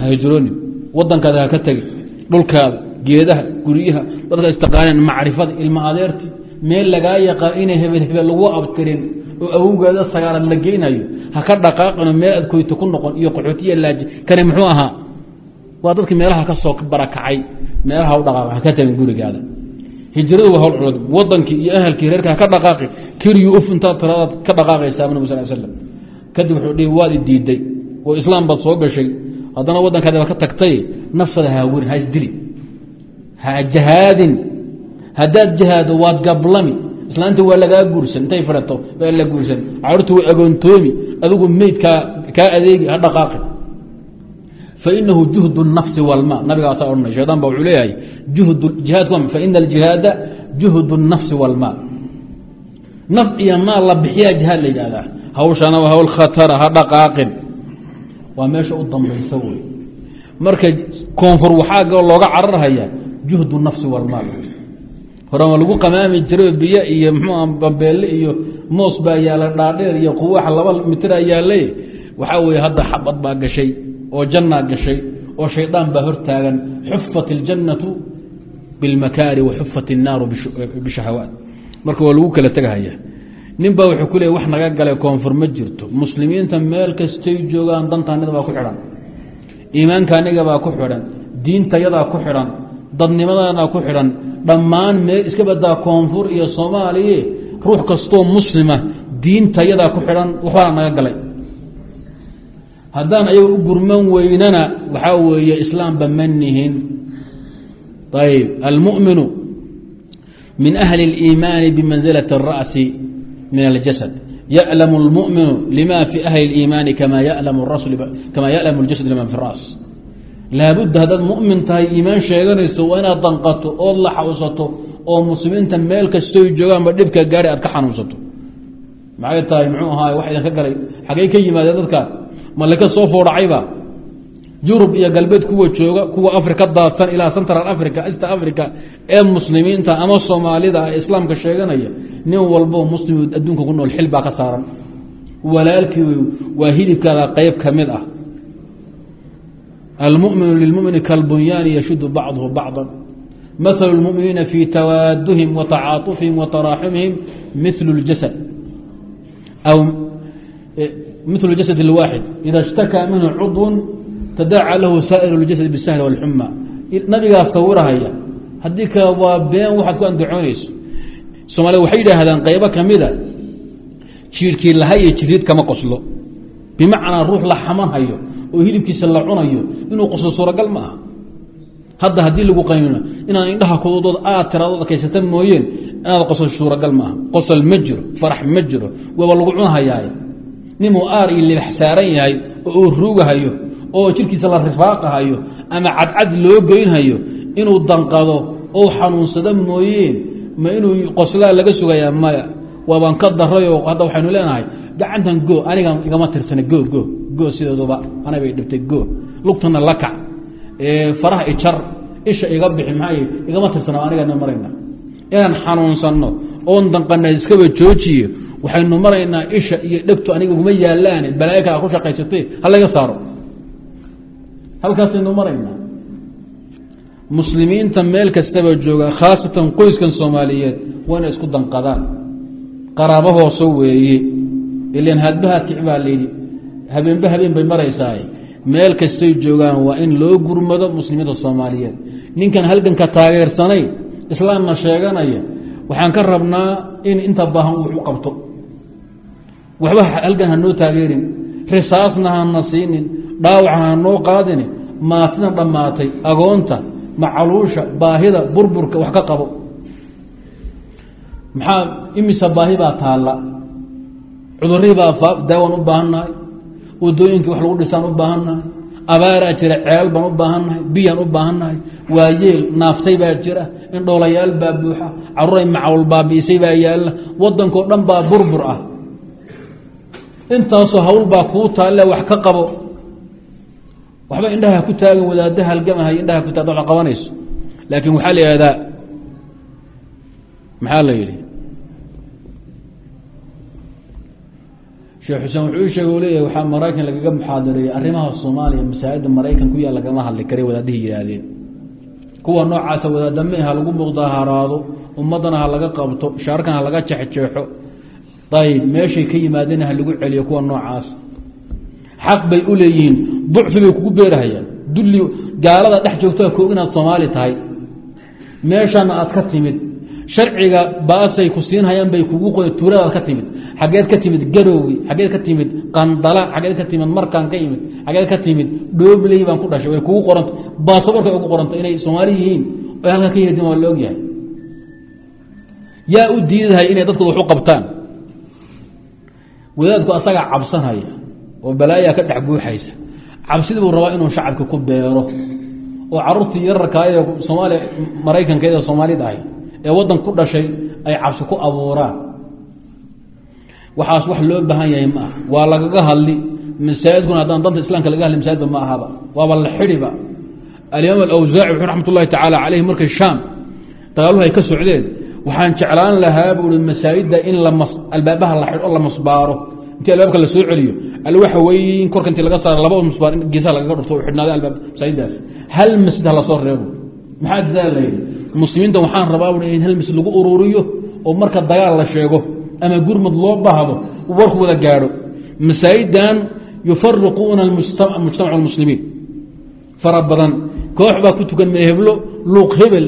S1: ha hijroonin wadankaada ha ka tegi dhulkaada geedaha guryaha dadka istaqaaneen macrifada ilma adeerti meel lagaa yaqaan inay hebel hebel lagu abtirin oo awowgaada sagaarad la geynayo ha ka dhaqaaqino meel aad koyto ku noqon iyo qaxootiya laaji kani muxuu ahaa? Waa dadki meelaha ka soo barakacay meelaha u dhaqaaq ha ka tagin gurigaada. Hijradu waa hawl culod wadankii iyo ahalkii reerka ha ka dhaqaaqi keliyu uf intaad ka dhaqaaqaysaa nabig sal slam kadib wuxuu dhihi waad i oo islaam baad soo gashay haddana waddankaadaba ka tagtay nafsada haawerin ha isdili hajahaadin haddaad jahaado waad gablami. Islaanta waa lagaa guursan. Intay firato waa la guursan. Caruurtu waa agoontoomi adigu meyd kaa adeegi ha dhaqaaqi fainahu juhdu nafsi walma nabigaasaa odhanay shaydan ba wuxuu leeyahay juhd faina aljihaada juhdu nafsi walmaal naf iyo maal la bixiyaa jihaad la yidhaahdaa. Hawshana waa hawl khatara ha dhaqaaqin. Waa meesha u dambaysa wey marka koonfur waxaa looga cararhayaa juhdu nafsi walmaal hore lagu qamaami jiro biyo iyo mxua bambeelle iyo moos baa yaalla dhaadheer iyo quwaxa laba mitira yaallay waxaa weye hadda xabad baa gashay oo jannaa gashay oo shaydaan baa hortaagan xufat iljannatu bilmakaari wa xufat innaaru bishahawaat marka waa lagu kala tegahaya nin baa wuxuu ku leey wax naga galay koonfur ma jirto. Muslimiinta meel kastay joogaan dantaanida baa ku xidhan. Iimaanka aniga baa ku xidhan. Diintayadaa ku xidhan dadnimadana ku xidhan dhammaan meel iska badaa koonfur iyo soomaaliye ruux kastoo muslima diintayadaa ku xidhan waxbaa naga galay haddaan ayaga u gurman weynana waxaa weeye islaamba ma nihin ayb almuminu min ahli اliimaani bimanzilaة الra'si min aljasad ya'lamu اlmuminu lima fi ahli اliimaani kama ya'lamu اljasad liman fi الra's laabudda haddaad mumin tahay iimaan sheeganayso waa inaad danqato ood la xawsato oo muslimiinta meel kastoy joogaanba dhibka gaari aad ka xanuunsato. Maxay tahay? Muxuu ahaay wax idinka galay. Xagey ka yimaadeen dadkaan malika soo foodhacayba yurub iyo galbeed kuwa jooga kuwa afrika daadsan ilaa central africa east africa ee muslimiinta ama soomaalida ee islaamka sheeganaya nin walbo muslim adduunka ku nool xil baa ka saaran. Walaalkii waa hilibkaada qeyb ka mid ah almuminu lilmumini kalbunyaani yashudu bacduhu bacضa mahalu اlmuminiina fi tawaaduhim wa tacaatufihim wa taraaxumihim mil اljasad aw mil jasad اlwaaxid ida اshtakaa minhu cudw tadaaca lahu saa'ir اljasad bisahli wاlxuma nabigaa sawirahaya haddii kale waa been waxaad ku andacoonayso soomaalia waxay yidhaahdaan qaybo kamida jiirkii laha iyo jiriid kama qoslo bimacnaa ruux la xamanhayo oo hilibkiisa la cunayo inuu qoslo suuragal ma aha. Hadda haddii lagu qaymino inaad indhaha kududood aad tiradood adkaysata mooyeen inaad qoslo suuragal ma aha. Qosol ma jiro farax ma jiro waaba lagu cunhayaay ninuu aar iyo libax saaran yahay oo uu ruugahayo oo jirkiisa la rifaaqahayo ama cadcad loo geynhayo inuu danqado ou xanuunsado mooyeen ma inuu qoslaa laga sugayaa maya. Waabaan ka darayoo hadda waxaynu leenahay gacantan go aniga igama tirsana go go go sidooduba anabay dhibtay go. Lugtana la kac faraha ijar isha iga bixi maxay igama tirsana anigana marayna. Inaan xanuunsanno oon danqana iskaba joojiye waxaynu maraynaa isha iyo dhegtu aniga kuma yaalaane balaayo kala ku shaqaysatay ha laga saaro. Halkaasaynu maraynaa. Muslimiinta meel kastaba jooga khaasatan qoyskan soomaaliyeed waa inay isku danqadaan. Qaraabo hooso weeye ilan hadbaha kic baa layidhi habeenba habeen bay maraysaa meel kastay joogaan waa in loo gurmado muslimiinta soomaaliyeed. Ninkan halganka taageersanay islaamna sheeganaya. Waxaan ka rabnaa in inta baahan wax u qabto. Waxba halgan ha noo taageerin. Risaasna hana siinin. Dhaawacna ha noo qaadini maatida dhammaatay. Agoonta macaluusha baahida burburka wax ka qabo. Maxaa imisa baahi baa taalla. Cudurihii baa daawan u baahannahay wadooyinkii wax lagu dhisaan u baahannahay. Abaaraa jira ceel baan u baahannahay biyaan u baahannahay. Waayeel naaftay baa jira indhoolayaal baa buuxa caruuray macawul baabi'isay baa yaalla waddankao dhan baa burbur ah. Intaasoo hawl baa kuu taalle wax ka qabo. Waxba indhaha ku taagan wadaada halgamahay indhaha ku taagda wa qabanayso. Laakiin waxaa la yihahdaa maxaa la yidhi sheekh xuseen wuxuu ii sheege u leeyahay waxaa maraykan lagaga muxaadareeyey arrimaha soomaaliya masaajidda maraykan ku yaal lagama hadli karay wadaadihii yihaahdeen kuwa noocaasa wadaadame ha lagu muqdaaharaado ummaddana ha laga qabto shaarkan ha laga jexjeexo ayb meeshay ka yimaadeen ha lagu celiyo kuwa noocaas. Xaq bay u leeyihiin ducfi bay kugu beerahayaan. Dulli gaalada dhex joogtaa koog inaad soomaali tahay. Meeshana aad ka timid. Sharciga baasay ku siinhayaan bay kugu qo tuuladaad ka timid xageed ka timid garowgi xageed ka timid qandala xageed ka timid markaan ka imid xageed ka timid dhoobley baan ku dhashay way kugu qoranta baasaborkay ugu qoranta inay soomaali yihiin oy halkan ka yihadin waa la ogyahay yaa u diidahay inay dadkooda wax qabtaan. Wadaadku asagaa cabsanaya oo balaayaa ka dhex guuxaysa cabsidii buu rabaa inuu shacabka ku beero oo caruurtii yararkaayee soomaaliya maraykankeeda soomaalida ahay ee waddan ku dhashay ay cabsi ku abuuraan waxaas wax loo baahan yahay ma ah waa lagaga hadli. Masaajidkuna haddaan danta islaamka laga hadli masaajidba ma ahaba. Waaba la xidhiba. Alimaam alawsaaci wuxuu raxmat ullahi tacaala caleyh markay shaam dagaaluhu ay ka socdeen waxaan jeclaan lahaa buui masaajidda in albaabaha la xidho la masbaaro. Intii albaabka la soo celiyo alwaxa weyn korka intii laga saaro laba masbaar in geesaha lagaga dhufto xidhnaaday albaab masaajidaas hal masjid ha la soo reebo? Maxaa daal layidhi muslimiinta waxaan rabaa bui in hal masjid lagu ururiyo oo marka dagaal la sheego ama gurmud loo baahdo warku wada gaadho. Masaajidan yufariquuna mujtamac muslimiin fara badan. Koox baa ku tukan meeheblo luuq hebel.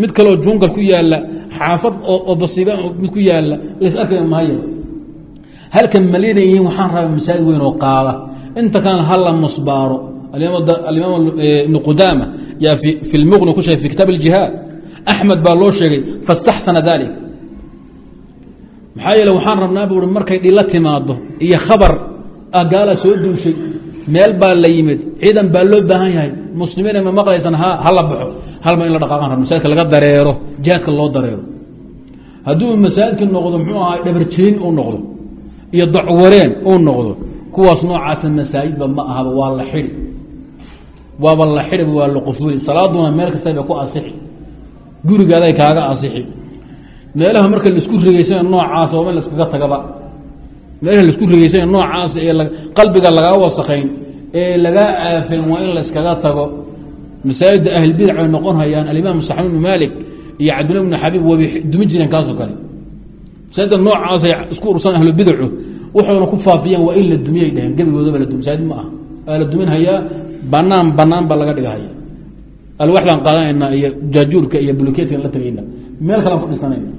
S1: Mid kaleo jungal ku yaalla xaafad oo basiiba mid ku yaalla las arkay maayo halkan malina yihiin waxaan rabaa masaajid weyn oo qaada. Inta kalena hala musbaaro. Alimaam ibnu qudaama yaa fi lmuqni ku sheegay fi kitaab اljihaad axmed baa loo sheegay faاstaxsana dalik maxaa yeele waxaan rabnaa bu ui markay dhilo timaado iyo khabar ah gaala soo duushay meel baa la yimid ciidan baa loo baahan yahay muslimiin ma maqlaysan ha hala baxo. Halma in la dhaqaaqan rab masaajidka laga dareero jihaadka loo dareero. Hadduu masaajidka noqdo muxuu ahaa dhabarjeen uu noqdo iyo dacwareen uu noqdo kuwaas noocaasa masaajidba ma ahaba waa la xidi waaba la xidhiba waa la qufuli salaaduna meel kastaba ku asixi. Gurigaaday kaaga asixi meelaha marka la isku rigeysana noocaasa waa in laskaga tagaba. Meelaha la isku rigeysana noocaasa ee qalbiga lagaa wasakayn ee lagaa aafayn waa in layskaga tago. Masaajidda ahlbidac bay noqon hayaan alimaam saxm ibnu maalik iyo cabdillah bnu xabiib waabay dumin jireen kaasoo kale. Masaajidda noocaasay isku ursan ahlubidacu waxoona ku faafiyaan waa in la dumiyay dheheen gebigoodaba la masaajid ma ah waa la dumin banaan banaan baa laga dhigahaya alwax baan qaadanayna iyo jaajuurka iyo bulukeetka la tegayna meel kalaan ku dhisanayna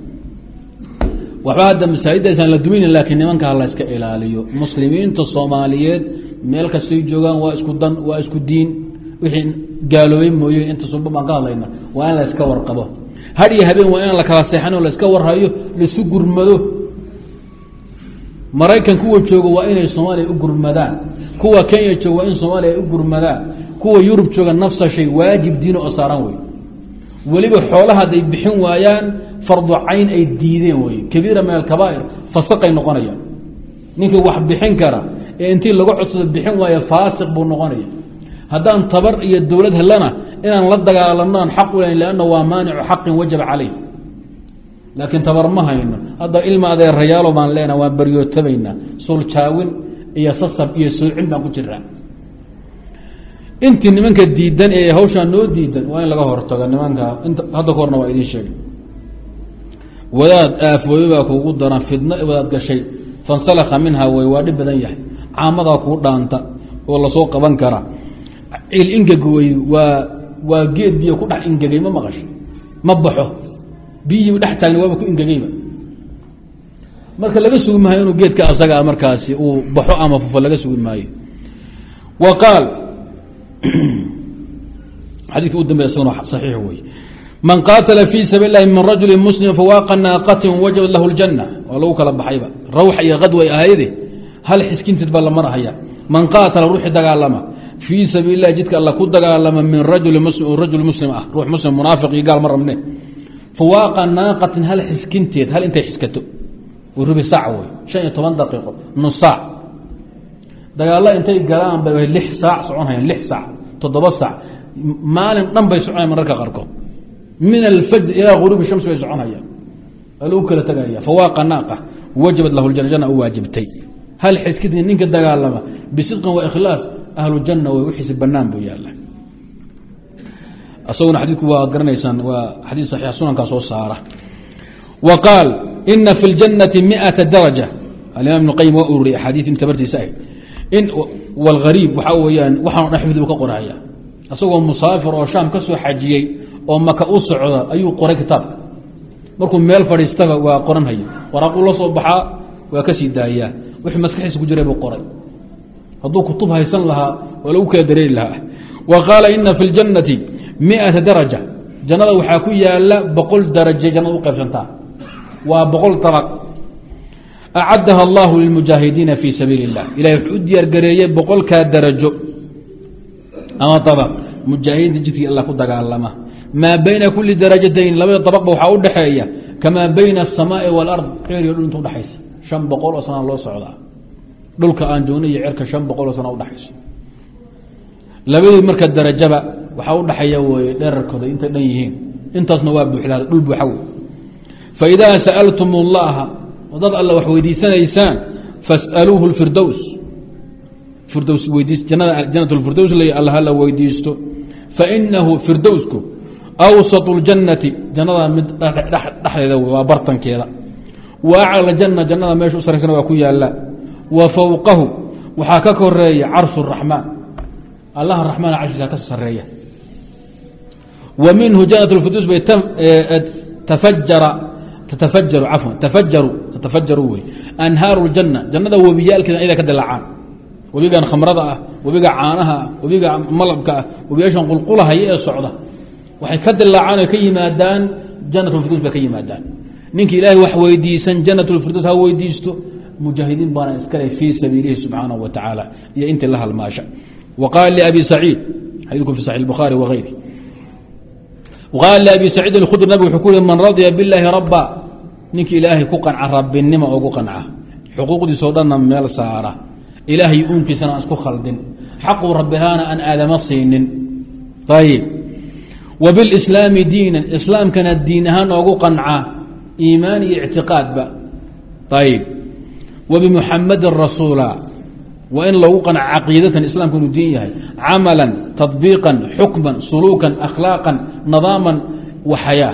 S1: waxba hadda masaajiddaasaan la dumayna laakiin nimanka ha la yska ilaaliyo. Muslimiinta soomaaliyeed meel kastay joogaan waa isku dan waa isku diin. Wixii gaaloobay mooye inta suba baan ka hadlayna waa in la yska warqabo. Had iyo habeen waa in la kala seexan oo la warhayo laisu gurmado. Maraykan kuwa jooga waa inay soomaaliya u gurmadaan. Kuwa kenya jooga waa in soomaaliya ay u gurmadaan. Kuwa yurub jooga nafsa shay waajib diin oo saaran wey weliba xoolaha hadday bixin waayaan fardu cayn ay diideen wey kabiira min alkabaa'ir fasaqay noqonayaan. Ninkii wax bixin kara ee intii laga codsado bixin waaya faasiq buu noqonaya haddaan tabar iyo dowlad helana inaan la dagaalano aan xaq u lahayn lanna waa maanicu xaqin wajaba caleyh laakiin tabar ma hayno. Hadda ilma adeerayaalo baan leenaha waan baryootabaynaa suljaawin iyo sasab iyo soocin baan ku jiraa intii nimanka diidan ee hawshaa noo diidan waa in laga hortago nimanka. Hadda ka waa idiin sheegay wadaad aafooye baa kuugu daran fidno wadaad gashay fansalaka minha way waa dhib badan yahay. Caamadaa kuu dhaanta oo la soo qaban karaa ciil ingeg wey waa waa geed biyo ku dhex ingegay ma maqasho ma baxo? Biyihii dhex taagna waaba ku ingegeyba marka laga sugi maayo inuu geedka asagaa markaasi uu baxo ama fufo laga sugi maayo. Wa qaal xadidka u dambey isaguna saxiix wey man qaatala fii sabiil lahi min rajuli muslim fawaaqa naaqatin wajabat lahu ljana waa lagu kala baxayba. Rawx iyo qadway ahayde hal xiskinteed baa la marahaya. Man qaatala ruuxi dagaalama. Fii sabiil lahi jidka alla ku dagaalama min rajuli muslim rajul muslim ah. Ruux muslim munaafiq iyo gaal ma rabne. Fawaaqa naaqatin hal xiskinteed hal intay xiskato. Rubi saac wey shan iyo toban daqiiqo. Nus saac. Dagaalla intay galaan bay lix saac soconhayaan lix saac. Toddoba saac. Maalin dhan bay soconayaan mararka qaarkood min alfajr ilaa guruubi shams bay soconayaan lagu kala tegaya fawaaqa naaqa wajabat lahu jana u waajibtay hal xiskid ninka dagaalama bisidqin wa ikhlaas ahlu janna way wixiisi banaan buu yaalla isaguna xadiidku waa garanaysaan waa xadiid saxiix sunankaa soo saara wa qaal ina fi اljannati miata daraja alimaam ibn qayim waa ururiy axaadiid in tabartiisa ahayd in wاlgariib waxaa weeyaan waxaan o dhan xifdi u ka qorahaya isagoo musaafir oo shaam ka soo oo maka u socda ayuu qoray kitaabka. Markuu meel fadhiistaba waa qoranhaya waraaquu la soo baxaa waa ka sii daayaa. Wixii maskaxiisa ku jiray buu qoray. Hadduu kutub haysan lahaa waa lagu kala dareeri lahaa. Wa qaala ina fi اljannati miata daraja. Jannada waxaa ku yaalla boqol daraje jannada u qaybsantaa waa boqol dabaq. Acadaha allahu lilmujaahidiina fii sabiili اllah ilahay wuxuu u diyaar gareeyey boqolkaa darajo ama dabaq. Mujaahidiinta jidkii alla ku dagaalama maa bayna kuli darajatayn labada dabaqba waxaa u dhexeeya kamaa bayna الsamaai wاlard ceeriyo dhul inta udhexaysa shan boqol oo sana loo socdaa dhulka aan joogna iyo cerka shan boqol oo sana udhexaysa labadii marka darajaba waxaa udhexeeya wey dherarkooda intay dhan yihiin intaasna waa buuxdaa dhul buuxa wey faidaa sa'altum اllaha dad alla wax weydiisanaysaan fas'aluuhu اlfirdows firdows weydiis jannada janat lfirdows l alla hala weydiisto fainahu firdowsku awsat اljannati jannada mid dhexdeeda wey waa bartankeeda wa acla janna jannada meesha u saraysana waa ku yaala wa fowqahu waxaa ka koreeya carshu الraxmaan allaha raxmaan carshiisa ka sareeya wa minhu janat اlfirdows bay tafajara tatafajaru cafwan tafajaru tatafajaru wey anhaaru اljanna jannada webiyaalkeeda ayada ka dilaacaan webigan khamrada ah webiga caanaha ah webiga malabka ah webiyaashan qulqulahaya ee socda waxay ka dilaacaan o ka yimaadaan janat lfirdows bay ka yimaadaan. Ninki ilaahay wax weydiisan janat lfirdows ha weydiisto mujaahidiin baana iskale fii sabiilihi subxaanahu wa tacaala iyo intii la halmaasha. Wa qaala liabi saciid xadiidku fi saxi bukhaari wagayri qaala liabi saciid alkhudri nabig wuxuu ku yihi man radya billaahi rabba ninkii ilaahay ku qanca rabbinimo ugu qanca. Xuquuqdiisoo dhanna meel saara. Ilaahay uunkiisana aan isku khaldin. Xaquu rabbihaana aan aadama siinin. Ayib wa bilislaami diinan islaamkana diin ahaan noogu qanca iimaan iyo ictiqaadba. Ayib wa bimuxamadin rasuula waa in lagu qanca caqiidatan islaamku inuu diin yahay. Camalan tadbiiqan xukman suluukan akhlaaqan nadaaman waxayaa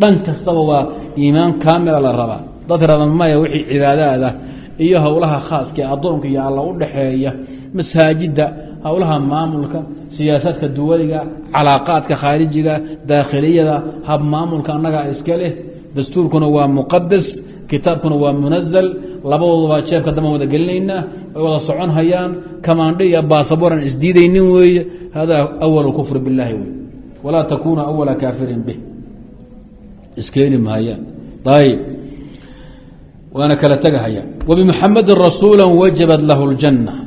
S1: dhan kastaba waa iimaan kaamila la rabaa. Dad radan maya wixii cibaadaada iyo howlaha khaaska ee addoonka iyo alla u dhaxeeya masaajidda howlaha maamulka siyaasaadka duwaliga calaaqaadka khaarijiga daakhiliyada hab maamulka annagaa iska leh. Dastuurkuna waa muqadas kitaabkuna waa munazal labadoodabaa jeebka daban wada gelinaynaa ay wada socon hayaan. Kamaandhe iyo baasaboran isdiidaynin weeye. Hada awal kufr biاllahi wey walaa takunu awala kaafirin bih. Iskeeni mahayaan ayb waana kala tegahaya wbimuxamedin rasuula wajabat lahu اljanna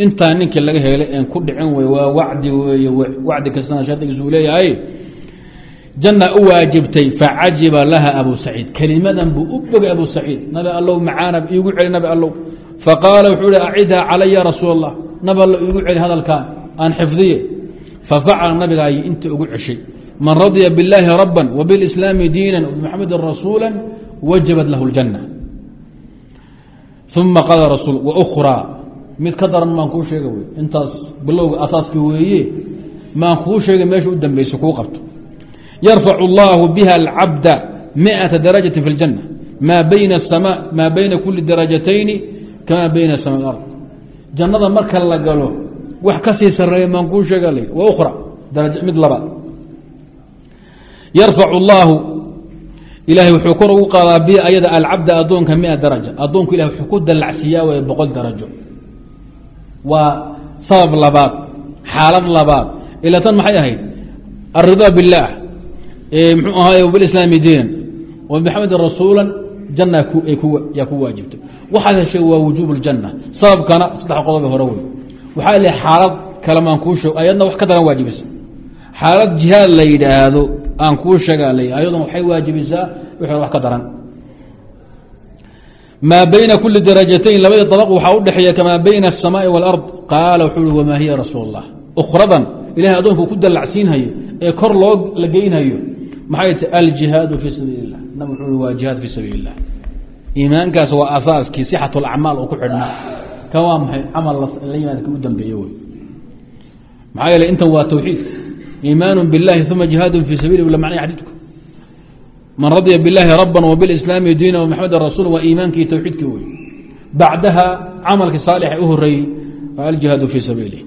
S1: intaa ninkii laga helay en ku dhicin wey waa wacdi weeye wacdi kastana shardigiisuu leeyahay janna u waajibtay facajiba laha abu saciid kelimadan buu u bogay abu saciid nabi allow macaana iigu celi nabi allow faqaala wuxuu hi acidhaa calaya rasuul اllah nabi allow iigu celi hadalkan aan xifdiye fafacala nabigaay inta ugu ceshay man radya biاllaahi rabا wbiاlislaami diina wbimxamedi rasuula wajabat lahu اljanة uma qaala rasuul wأkraa mid ka daran maan kuu sheega wey intaas bilowga asaaska weeye maan kuu sheega meesha u dambeyso kuu qabto yarfacu اllahu biha اlcabda miئaةa darajaةi fi اljanة maa bayna الsma maa bayna kuli darajatayni kamaa bayna الsma ard jannada marka la galo wax ka sii sareeya maan kuu sheega l wra mid labaad yarfacu اllaahu ilahay wuxuu kor ugu qaadaa bi ayada alcabda adoonka mia daraja adoonku ilah wuxuu ku dalacsiiyaa way boqol darajo waa sabab labaad xaalad labaad. Ila tan maxay ahayd? Alridaa biاllaah mxuu ahaay bilislaami diinan wabixamedi rasuula janna yaa ku waajibtay waxaad heshay waa wujuub اljanna sababkana saddex qodobe hore wey waxaa l xaalad kale maan kuu sheeg ayadna wax ka daran waajibisa. Xaalad jihaad la yidhaahdo aan kuu sheegaa la ayaduna waxay waajibisaa wixii wax ka daran maa bayna kuli darajatayn labadii dabq waxaa udhexeeya kamaa bayna الsamaaءi wاlard qaala wuxuu i wamaa hiya rasuul اllah ukhradan ilahay adoonku ku dallacsiinhayo ee kor loo la geynhayo maxay ta aljihaadu fii sabiili اlah nab wuxuu waa jihaad fii sabiili اlah iimaankaas waa asaaskii sixat اlacmaal oo ku xidhnaa kan waa maxay camal la yimaadka u dambeeye wey maxaa yeele intan waa tawxiid iimaan biاllahi uma jihaad fii sabili la macnay xadiidku man radya biاllahi raba wbiاlislaami diina wmaxameda rasuul waa iimaankii tawxiidkii wey bacdaha camalkii saalixa u horeeyey aljihaadu fii sabiili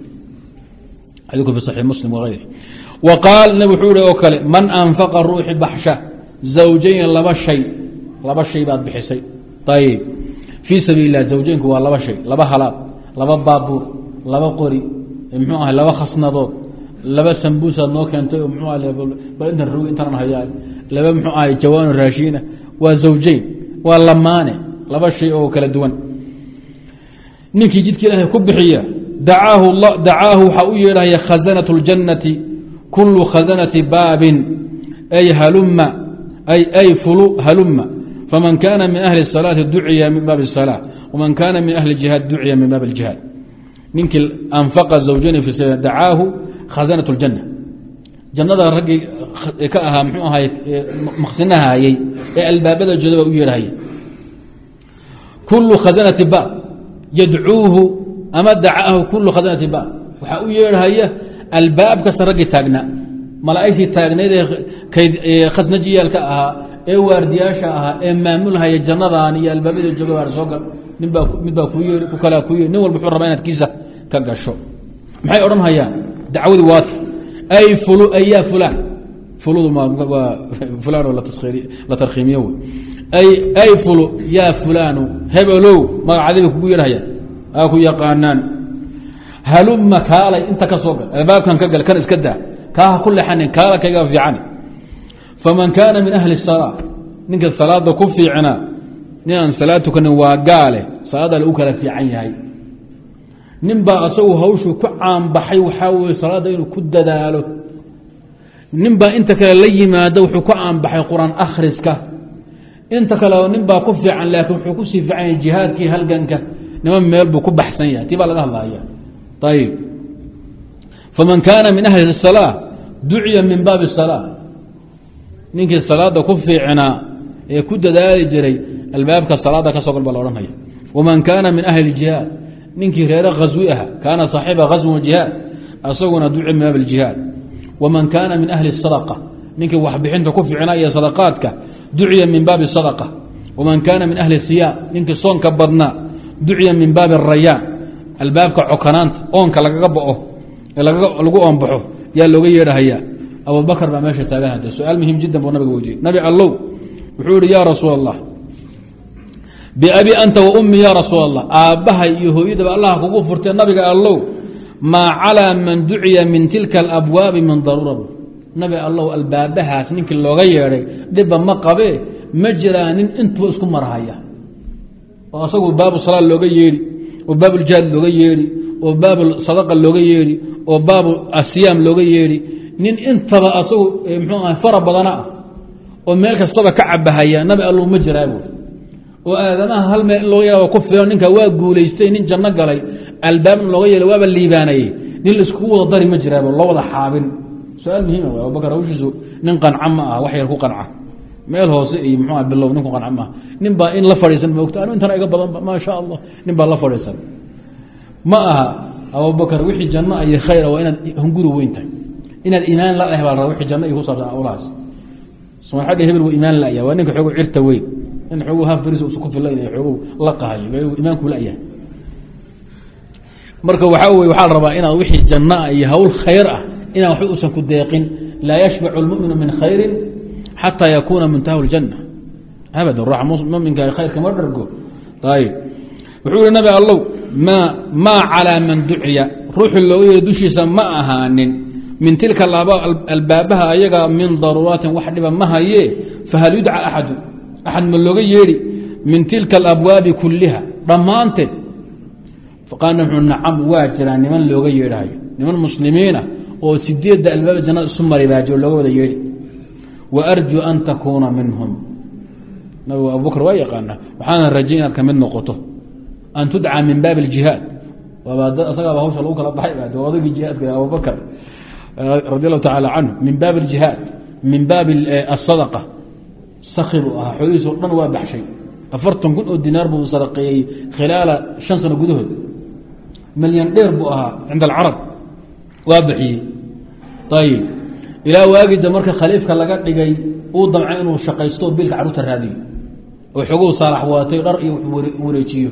S1: xadiku fi saxix muslim wغayri wa qaal nab wuxuu ihi oo kale man anfaqa ruuxi baxsha zawjayn laba shay laba shay baad bixisay ayib fii sabiili lah zawjeynku waa laba shay laba halaad laba baabuur laba qori mxuu ahay laba khasnadood laba sambuusaad noo keentay oo mxuu ah bal intan rogi intaan hayaa laba mxuu ahay jawaano raashiina waa zawjeyn waa lamaane laba shay oo kala duwan ninkii jidka ilaahay ku bixiya dacaahu dacaahu waxaa u yeedhaya khazanaة اljannati kulu khazanati baabin ay haluma ay ay fulu haluma faman kana min ahli الsalaaةi duciya min baabi الsalاة wman kana min ahli اjihaad duciya min baabi اljihaad ninkii anfaqa zawjayni fi sabil dacaahu khazanaة اljanna jannada raggii ka ahaa mxuu ahay maqsinahayey ee albaabada jooda u yeedhahaya kulu khazanati baab yadcuuhu ama dacaahu kulu khazanati baab waxaa u yeedhahaya albaab kasta raggii taagnaa malaa'igtii taagnayd ee khasnajiyaalka ahaa ee waardiyaasha ahaa ee maamulhaya jannadan iyo albaabada jooga waar soo gal mid baa ku kalaa kuu yehi nin walba wuxuu rabaa inaad kiisa ka gasho. Maxay odhan hayaan? Dacwadii waata ay fulu ay yaa fulaan fuludu waa fulaan oo la tarkhiimiyo wey ay fulu yaa fulaanu hebelow magacadiibay kugu yeedhahayaan aa ku yaqaanaan haluma kaalay inta ka soo gal albaabkan ka gal kan iska daa kaa ha ku lexanin kaala kayga fiican faman kaana min ahli الsalaa ninka salaada ku fiicnaa nin aan salaad tukanin waa gaale salaada lagu kala fiican yahay nin baa asagu hawshuu ku caanbaxay waxaa weye salaadda inuu ku dadaalo nin baa inta kale la yimaado wuxuu ku caanbaxay qur-aan akhriska inta kale nin baa ku fiican laakiin wuxuu kusii fiican yahay jihaadkii halganka nima meel buu ku baxsan yahay tii baa laga hadlaya ayib faman kaana min ahli الsalaa duciya min baabi الsalaa ninkii salaada ku fiicnaa ee ku dadaali jiray albaabka salaada ka soo gal baa la odhanaya waman kaana min ahli اjihaad ninkii reere khaswi aha kaana صaaxiba khaswin jihaad asaguna duci min baab اjihaad waman kaana min ahli اsadqa ninkii waxbixinta ku fiicnaa iyo sadaqaadka duciya min baabi sadqa waman kaana min ahli siyaam ninkii soonka badnaa duciya min baabi arayaan albaabka cokanaanta oonka lagaga bao lagu oonbaxo yaa looga yeedhahayaa abubakr baa meesha taagan hadda su'aal muhiim jiddan buu nabiga wejiyey nabi allow wuxuu yihi yaa rasuul allah biabi anta wa ummi ya rasuul allah aabbahay iyo hooyadaba allah kugu furtee nabiga allow maa calaa man duciya min tilka alabwaabi min daruura. Nabi allow albaabahaas ninkii looga yeedhay dhibba ma qabee ma jiraa nin intuba isku marhaya oo asagu baabu salaa looga yeedhi oo baabuljihaad looga yeedhi oo baab sadaqa looga yeedhi oo baabu asiyaam looga yeedhi. Nin intaba asagu mxuu aha fara badana ah oo meel kastaba ka cabahaya nabi allow ma jiraa buui oo aadamaha hal meel in looga yeeha ku filan ninka waa guulaystay nin janno galay albaabna looga yeela waaba liibaanayey nin laiskugu wada dari ma jiraabo loo wada xaabin. Su'aal muhiima w abubakar hawshiisu nin qanca ma aha wax yar ku qanca. Meel hoose iyo muxuua bilow ninku qanca maaha nin baa in la fadhiisan moogta anu intana iga badan maa allah nin baa la fadhiisan. Ma aha abubakar wixii janno iyo khayra waa inaad hunguri weyn tahay. Inaad iimaan la baa raba wii janno iyo ku saabsan awlahaas somaadha hebel waa iimaan laya waa ninka xoogo cirta weyn. In xoogu haf baris usa ku filaynaya xoogu la qahayo iimaanku layahay marka waxaa wey waxaa la rabaa inaad wixii janno ah iyo hawl khayr ah inaan waxba usan ku deeqin laa yashbacu lmuminu min khayrin xataa yakuuna muntaha اljanna abada ruuxa muminka khayr kama dhargo. Ayib wuxuu yihi nabi allow ma maa calىa man duciya. Ruuxii looga yeehi dushiisa ma ahaanin. Min tilka albaabaha ayaga min daruuraatin wax dhiba ma haye fahal yudca axadu. Axad ma looga yeedhi min tilka alabwaabi kuliha dhammaanteed faqaala wuxuu nacam waa jiraa niman looga yeedhahayo niman muslimiina oo sideedda albaaba jannada isu mari baa jiro looga wada yeedhi wa arjuu an takuuna minhum nabigu abubakr waa yaqaana waxaana rajay inaad ka mid noqoto an tudcaa min baabi اljihaad asagaaba hawsha lagu kala baxay odagii jihaadka abubakr radi allahu tacaala canhu min baabi اljihaad min baabi asadqa saki buu ahaa xoolihiis o dhan waa baxshay afartan kun oo dinaar buu sadaqeeyey khilaala shan sano gudahood milyan dheer buu ahaa cinda alcarab. Waa bixiyey. Ayib ilaa waagida marka khaliifka laga dhigay uu damca inuu shaqaysto biilka carruurta raadiyo oo xoguu saalax waatay dhar iyo wareejiyo.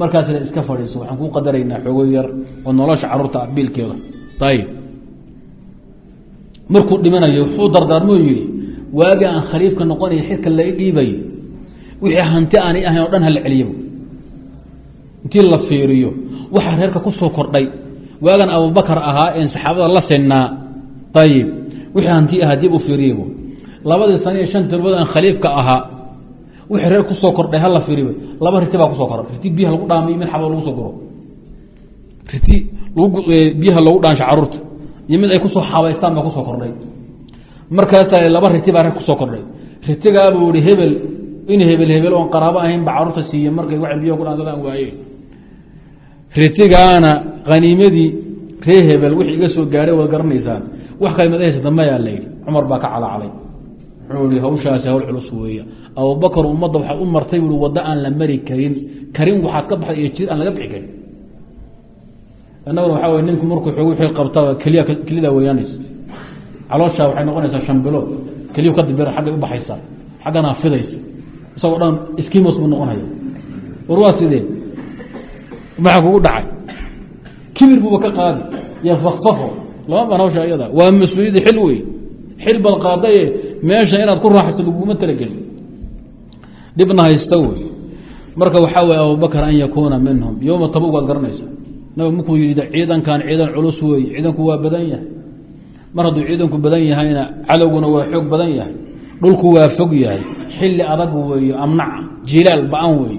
S1: Markaas la iska fadhiiso waxaan kuu qadaraynaa xogo yar oo nolosha carruurta ah biilkeeda. Ayib markuu dhimanayo wuxuu dardaarmoo yidhi waagi aan khaliifka noqonaya xilka lai dhiibay wixii hanti aanay ahayn o dhan hala celiyo intii la fiiriyo waxaa reerka ku kordhay. Waagan abubakar ahaa een saxaabada la sinnaa ayib wixii hanti ahaa dib u fiiriye labadii sana iyo shan tilmood aan khaliifka ahaa wixii reer ku soo kordhay hala fiiriy laba riti baa ku soo kordhay. Riti biyaha lagu dhaamiyo mid xabo lagu soo guro. Riti biyaha lagu dhaansho carruurta iyo mid ay ku soo xabaystaan baa ku soo kordhay. Markaasaa laba riti baa reer ku soo kordhay. Ritigaabuu ihi hebel. In hebel hebel oon qaraabo ahayn ba carruurta siiye markay waxay biyaha ku dhaansadaan waayeen ritigaana haniimadii ree hebel wixii iga soo gaadhay waad garanaysaan. Wax kale mad haysata mayaa la yidhi. Cumar baa ka calacalay. Wuxuu ihi hawshaasi hawl culus weeya. Abubakar ummadda waxaa u martay buui waddo aan la mari karin. Karin waxaad ka baxday iyo jir aan laga bixi karin. Annaguna waxaa wey ninku markuu xoogu xil qabtaba keliya kelida weynaanaysa calooshaa waxay noqonaysaa shan bilood. Keliyu ka dibir xaggay u baxaysaa xagganaa fidaysa. Isagoo dhan skimos buu noqonaya war waa sidee maxaa kugu dhacay? Kibir buuba ka qaadi. Iyo fakfafo lama ban hawsha ayada. Waa mas'uuliyadda xil wey xil bad qaadaye meesha inaad ku raaxaysto laguma talagelin. Dhibna haysta wey. Marka waxaa wey abubakar an yakuuna minhum. Yowma tabug waad garanaysa. Nabig markuu yidhi ciidankan ciidan culus wey. Ciidanku waa badan yahay. Mar hadduu ciidanku badan yahayna cadowguna waa xoog badan yahay. Dhulku waa fog yahay. Xili adag weeyo amnaca jilaal ba'an wey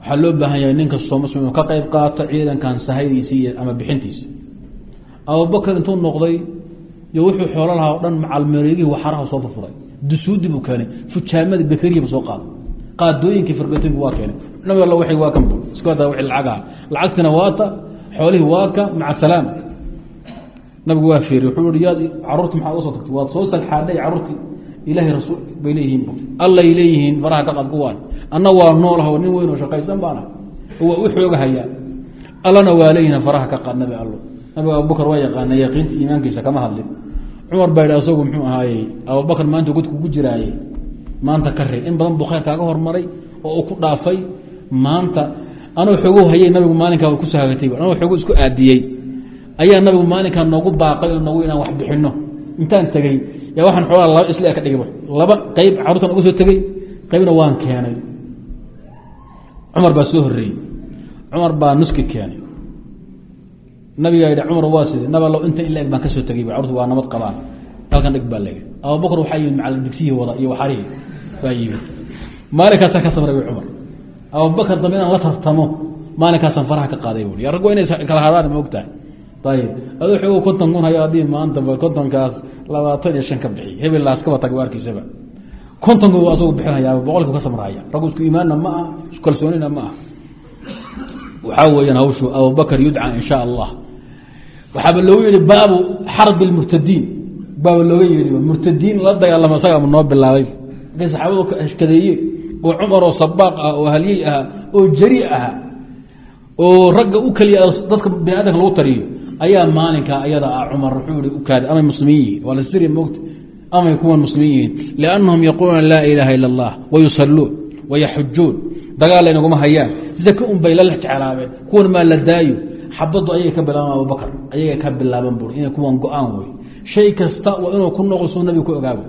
S1: waxaa loo baahan yahay nin kastoo muslim inuu ka qayb qaato ciidankan sahaydiisa iyo ama bixintiisa. Abubakar intuu noqday iyo wuxuu xoolo lahaa o dhan macalmereegihii waxaraha soo furfuray. Dusuudi buu keenay fujaamadii bakeriya buu soo qaaday. Qaadooyinkii fargatinku waa keenay. Nabi alla waxay waa kan bu isku hadaa wixii lacagaha lacagtina waata xoolihii waa ka maca salaam. Nabigu waa fiiriy wuxuu ihi yaad carruurti maxaad u soo tagtay? Waad soo salxaadhay carruurtii ilaahay rasuul bay leeyihiin allay leeyihiin faraha ka qad kuwaan anna waa noolaha nin weyn oo shaqaysan baana. Waa u xoogahayaa allana waa leeyihiin faraha ka qad nabi allo. Nabiga abubakar waa yaqaana yaqiinta iimaankiisa kama hadlin. Cumar baa yidhi asagu muxuu ahaayey? Abubakar maanta god kugu jiraaye maanta ka rey in badan buu khayr kaaga hormaray oo uu ku dhaafay maanta anuu xoogu hayay nabigu maalinkaa ku soo hagatay anuu xoogu isku aadiyey. Ayaa nabigu maalinkaa noogu baaqay oo nagu inaan wax intaan tegey. Yaa waxaan xoogaa laba isle ka dhigay laba qeyb carruurtan uga soo tegey. Qeybna waan keenay cumar baa soo horreeyey. Cumar baa nuski keenay. Nabigaa yidhi cumar waa side nab allow inta in la eg baan ka soo tegey carurtu waa nabad qabaan. Halkan dhig baa laga abubakar waxaa yimid macal digsihii wada iyo waxarihii baa yimid. Maalinkaasaa ka samray cumar. Abubakar dambe inaan la tartamo maalinkaasaan faraha ka qaaday bu ya rag waa inay kala hadhaan ma ogtahay. Ayib adoo xoogo konton kun hayo haddii maanta kontonkaas labaatan iyo shan ka bixi hebel laaskaba tag kontonku waa asagu bixinhayaa boqolkiiba ka samrahaya raggu isku iimaanna ma ah isku kalsoonina ma ah waxaa weeyaan hawshu abubakar yudca in allah. Waxaaba loogu yihi baabu xarbi lmurtadiin baaba looga yeedhi murtadiin la dagaalama isagaa noo bilaabay. Markay saxaabadu hashkadeeye oo cumar oo sabaaq ah oo halyey ah oo jari ah oo ragga u keliya dadka bini adamka lagu tariyo ayaa maalinkaa ayada ah cumar wuxuu i ukaada amay muslimiin yihiin. Waa la siri moogta amay kuwan muslimiin yihiin liannahum yaquuluuna laa ilaaha ila allah wayusaluun wayaxujuun dagaal laynaguma hayaan sika un bay la jeclaabeen kuwan maa la daayo xabaddu ayay ka bilaaban abubakar ayaga ka bilaaban bui inay kuwan go'aan wey shay kasta waa inuu ku noqo suu nabigu ku ogaago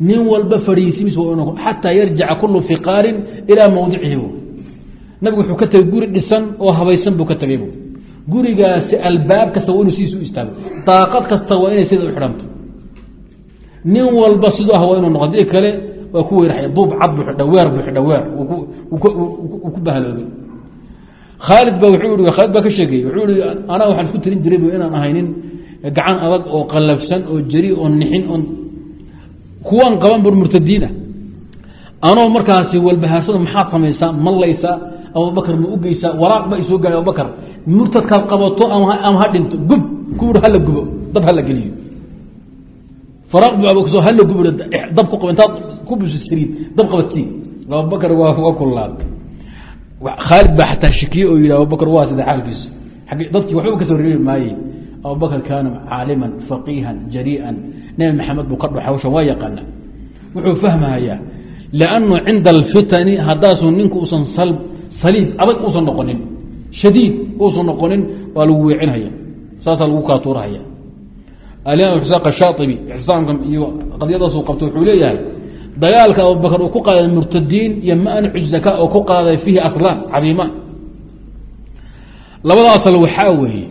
S1: nin walba fadhiisimis xataa yarjica kulu fiqaarin ilaa mawdicihi nabigu wuxuu ka tegey guri dhisan oo habaysan buu ka tegey bu gurigaasi albaab kasta waa inuu kasta waa inay sida u nin walba siduu ah waa inuu noqo dii kale waa ku weyraxay duub cad buu weer buu xidha weer ku bahaloobay khaalid ba wuxuu i khaalid baa ka sheegay wuxuu i anaa waxaan isku tirin jiray inaan ahay gacan adag oo qallafsan oo jari oo nixin oo kuwaan qaban bur murtadiina. Anoo markaasi walbahaarsada maxaad samaysaa mallaysaa abubakar ma ugeysaa waraaq ba isoo gaay abubakar murtadkaad qabato ama ha dhinto gub ku hala gubo dab hala geliyo araaq bu abso hala gub saliid adag uusan noqonin shadiid uusan noqonin waa lagu weecinhaya saasaa lagu kaatuurahaya alimaam isaaq shaaibi ixsaanka iyo qadiyadaasuu qabto wuxuu leeyahay dagaalka abubakar uu ku qaaday murtadiin iyo manicu zaka oo ku qaaday fiihi aslaan cadiimaan labada asal waxaa weeye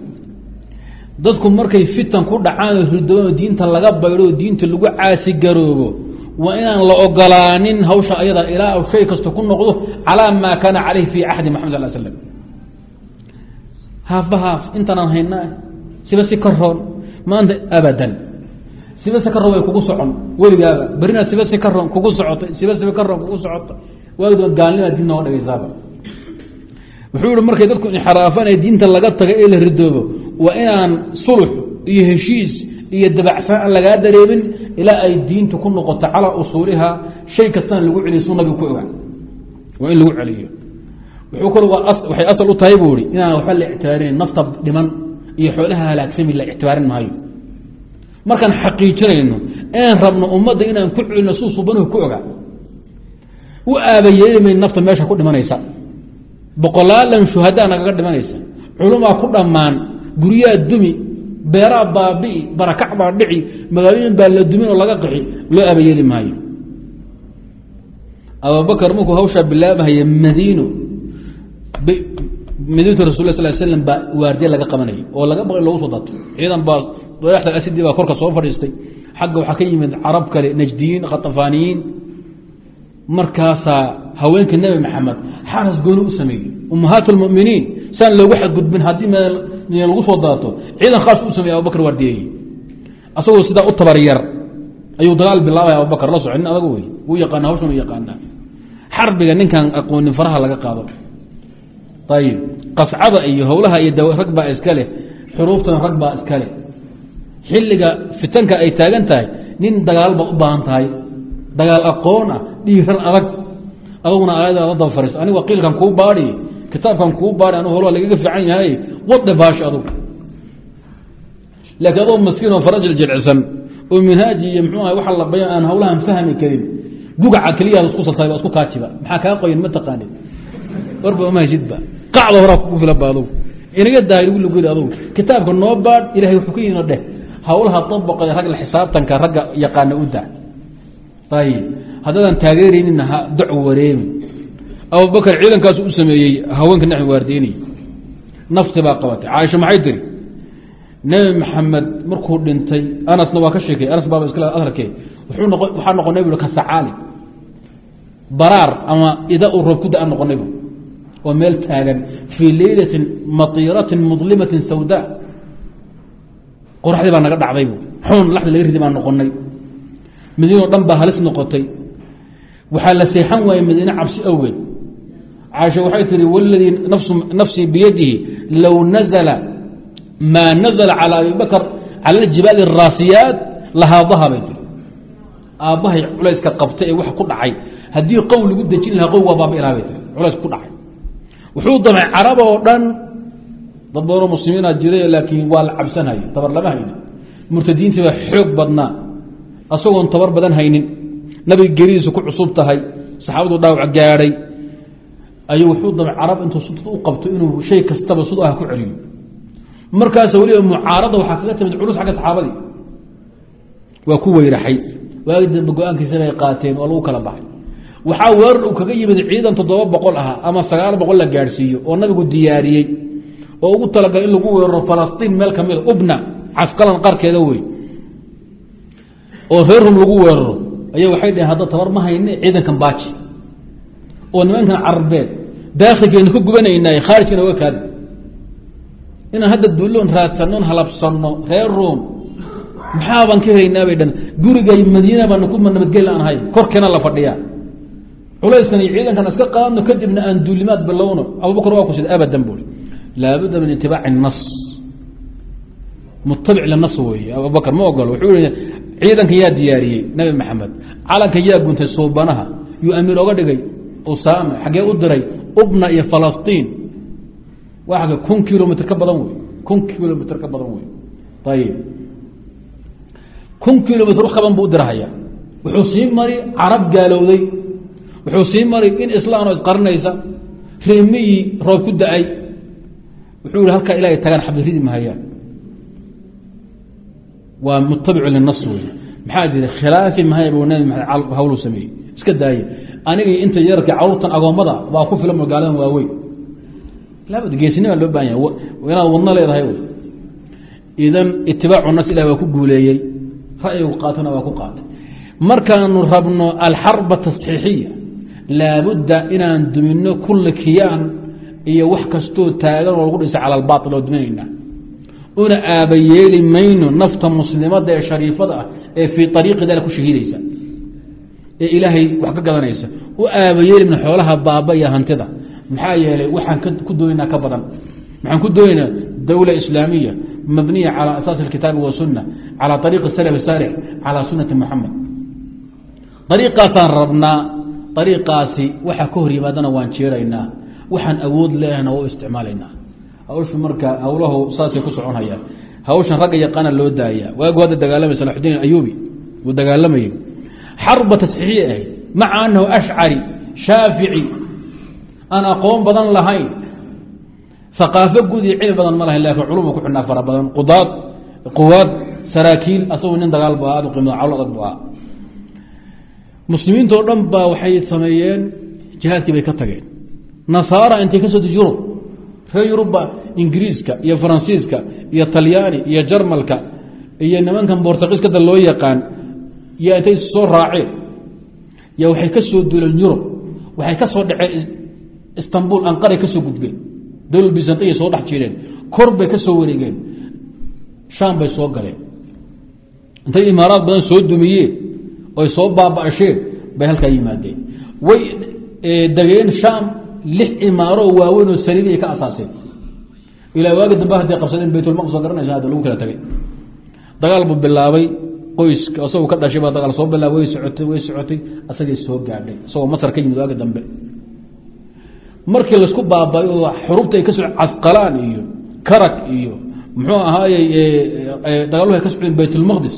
S1: dadku markay fitan ku dhacaan oo ridoono diinta laga baydho oo diinta lagu caasi garoobo waa inaan la ogolaanin hawsha ayada ilaa shay kasta ku noqdo calaa maa kaana caleyhi fi axdi maxamed sal slam haafba haaf intaanaan haynaa siba si ka maanta abadan. Siba si ka roon way kugu socon. Weligaaba berina siba si ka roon kugu socotay siba siba ka roon kugu socotay waagdo gaalnima diin nooga dhagaysaaba. Wuxuu ihi markay dadku inxiraafaan ee diinta laga taga ee la ridoobo waa inaan sulux iyo heshiis iyo dabacsan aan lagaa dareemin ilaa ay diintu ku noqoto calaa usuuliha shay kastana lagu celiyo suu nabigu ku ogaa waa in lagu celiyo. Waxay asal u tahay buu ihi inaan waxba la ictibaarin nafta dhiman iyo xoolaha halaagsami la ictibaarin maayo. Markaan xaqiijinayno een rabno ummadda inaan ku celino suu subanuhu ku ogaa u aabayeelimayn nafta meesha ku dhimanaysa. Boqolaalan shuhadaa nagaga dhimanaysa. Culumaa ku dhammaan guryaa dumi beeraa baabi'i barakac baa dhici magaalooyin baa la dumin oo laga qixi loo aabayeeli maayo. Abubakar markuu hawshaa bilaabahaya madiino madiinatu rasul sal slam baa waardiye laga qabanayay oo laga baqay logu soo dato ciidan baa dayaxta asidi baa korka soo fadhiistay. Xagga waxaa ka yimid carab kale najdiyiin khatafaaniyiin markaasaa haweenka nebi maxamed xaras gooni u sameeyey. Ummahaat lmuminiin saan loogu xadgudbin haddii mn lagu soo daato ciidan khaas u sameyey abubakar waardiyeeye asagoo sidaa u tabaryar ayuu dagaal bilaabaya abubakar la soco nin adag wey wuu yaqaana hawshan u yaqaanaa. Xarbiga ninkan aqoonin faraha laga qaado ayib qascada iyo howlaha iyo rag baa iska leh xuruuftana rag baa iska leh xilliga fitanka ay taagan tahay nin dagaal baad u baahan tahay dagaal aqoon ah dhiiran adag adaguna aayada la daba fariis anigu qiilkan kuu baadi kitaabkan kuu baadi anu howlaha lagaga fiican yahay wadda baashi adug laakiin adoo maskiin oo farajil jilcisan oo minhaaji iyo mxuu aha waxa la bayan aan hawlahan fahmi karin gugaca keliyaad isku haysidba qacda horaa kugu filaba adug inaga dahay lagu lugodi adug kitaabka noo baadh ilahay wuxuu ka yino dheh hawlaha dabaqe rag xisaabtanka ragga yaqaana u daa. Ayib haddaadan taageeraynina ha dac wareemi abubakar ciidankaasu u sameeyey haweenka naxwi waardeynay nafsi baa qabatay. Caaisha maxay tiri nebi maxamed markuu dhintay anasna waa ka sheekay. Anas baaba iskale aharke waxaa noqonay bu kasacaali baraar ama ida uu roob ku da noqonay bu oo meel taagan fii leylati maiirati mudlimati sawda. Qoraxdii baa naga dhacdaybu xun lada laga ridi baan noqonay madiino dhan baa halis noqotay. Waxaa la seexan waayey madiine cabsi awgeed. Caasha waxay tihi wladii nafsii biyadihi low nazla maa nazla calى abibakr cala jibaali raasiyaat lahaadaha bay tii aabbahay culayska qabtay ee wax ku dhacay. Haddii qow lagu dejin lahaa qow waa baabi ilaabay tii culays ku dhacay wuxuu damay carab oo dhan. Dad badanoo muslimiina jiray laakiin waa la cabsanhaya tabar lama haynin. Murtadiintii baa xoog badnaa. Asagoon tabar badan haynin. Nabiga geridiisu ku cusub tahay. Saxaabadu dhaawac gaadhay. Ayuu wuxuu damay carab intuu sud u qabto inuu shay kastaba sud ah ku celiyo markaas weliba mucaarada waxaa kaga timid culus xagga saxaabadii. Waa ku weyraxay. Waagi go'aankiisa bay qaateen oo lagu kala baxay waxaa weerar uu kaga yimid ciidan toddoba boqol ah ama sagaal boqol la gaadhsiiyo oo nabigu diyaariyey oo ugu talagalay in lagu weeraro falastiin meel ka mida ubna casqalan qarkeeda wey oo reer rum lagu weeraro. Ayaa waxay dhaheen hadda tabar ma hayne ciidankan baaji oo nimankan carbeed. Daakhilkeena ka gubanaynaaye khaarijkana oga kaadi inaan hadda duuloon raadsannoon halabsanno reer ruom maxaa baan ka helaynaa bay dhan gurigay madiina baana ku nabadgel aan ahay korkeena la fadhiyaa culayskan iyo ciidankan iska qaadno kadibna aan duulimaad bilowno. Abubakar waa kusida abadan bui laabudda min itibaaci nas mutabic linas weeye abubakar ma ogolo wuxuu i ciidanka yaa diyaariyey nabi maxamed. Calanka yaa guntay suubanaha yuu amiir oga dhigay usaame xaggee u diray ubna iyo falastiin. Waa agge kun kilomitr ka badan wey kun kilomitr ka badan wey ayib kun kilomitr kaban buu u dirahaya. Wuxuu sii mari carab gaalowday wuxuu sii mari in islaanoo isqarinaysa reemiyii roob ku da'ay. Wuxuu yihi halkaa ilahay tagaan xabad ridi mahayaan waa mutabicu linas wey maxaa jira khilaafi mahaya bu nabi maxamed hawlu sameeyey. Iska daaye. Anigii inta yararkii caruurtan agoommada baa ku filan magaaladan waaweyn laabad geesinima loo baahan yahay. Inaad wadno leedahay wy idan itibaacu nas ilah waa ku guuleeyey. Ra'yigu qaatana waa ku qaatay. Markaanu rabno alxarba tasxiixiya laabudda inaan dumino kulla kiyaan iyo wax kastoo taagan oo lagu dhisay cala albaail oo duminaynaa una aabayeeli mayno nafta muslimada ee shariifada ah ee fii ariiqi dal ku shahiidaysa ee ilaahay wax ka gadanaysa u aabayeeli min xoolaha baaba iyo hantida maxaa yeelay waxaan ku doonaynaa ka badan maxaan ku doonaynaa dowla islaamiya mabniya calى asaasi اkitaabi wasunna calى ariiqi salaf saalix calى sunati muxamed ariiqaasaan rabnaa ariiqaasi waxa ka hor yimaadana waan jeeraynaa waxaan awood leehna waa u isticmaalaynaa hawshu marka hawlahu saasay ku soconhayaan hawshan ragga yaqaana loo daaya waagu hadda dagaalamay salaxudiin ayubi uu dagaalamayay xarba tasxiixiya ahayd maca anahu ashcari shaafici aan aqoon badan lahayn aqaafo guud iyo cilmi badan ma lahayn laakiin culuma ku xidhnaa fara badan qudaad quwaad saraakiil asagoo nin dagaal bu aad u qiimada cawl adag bu ahaa muslimiintao dhan baa waxay sameeyeen jihaadkii bay ka tageen. Nasaara intay ka soo yurub. Reer yurubba ingiriiska iyo faransiiska iyo talyaani iyo jarmalka iyo nimankan bortugiiskada loo yaqaan yo intay soo raaceen. Yo waxay ka duuleen yurub. Waxay ka soo dhaceen istanbul anqaray ka soo gudbeen. Dowlad bisantayay soo dhex jireen. Kor bay ka wareegeen. Shaam bay soo galeen. Intay imaaraad badan soo dumiyeen oy soo baaba-asheen bay halkaa yimaadeen. Way degeen shaam lix imaaro oo waaweyn oo saliibi ay ka asaaseen. Ilaa waagi dambe hadday qabsadeen baytulmaqdis oo garanaysa hadda lagu kala tagay. Dagaal buu bilaabay qoyska isagoo ka dhashay baa dagaal soo bilaabay way socotay way socotay asagay soo gaadhay isagoo masar ka yimid waagi dambe. Markii la isku baabay oo xurubta ay ka casqalaan iyo karag iyo muxuu ahaayey dagaaluhu ay ka socdeen baytulmaqdis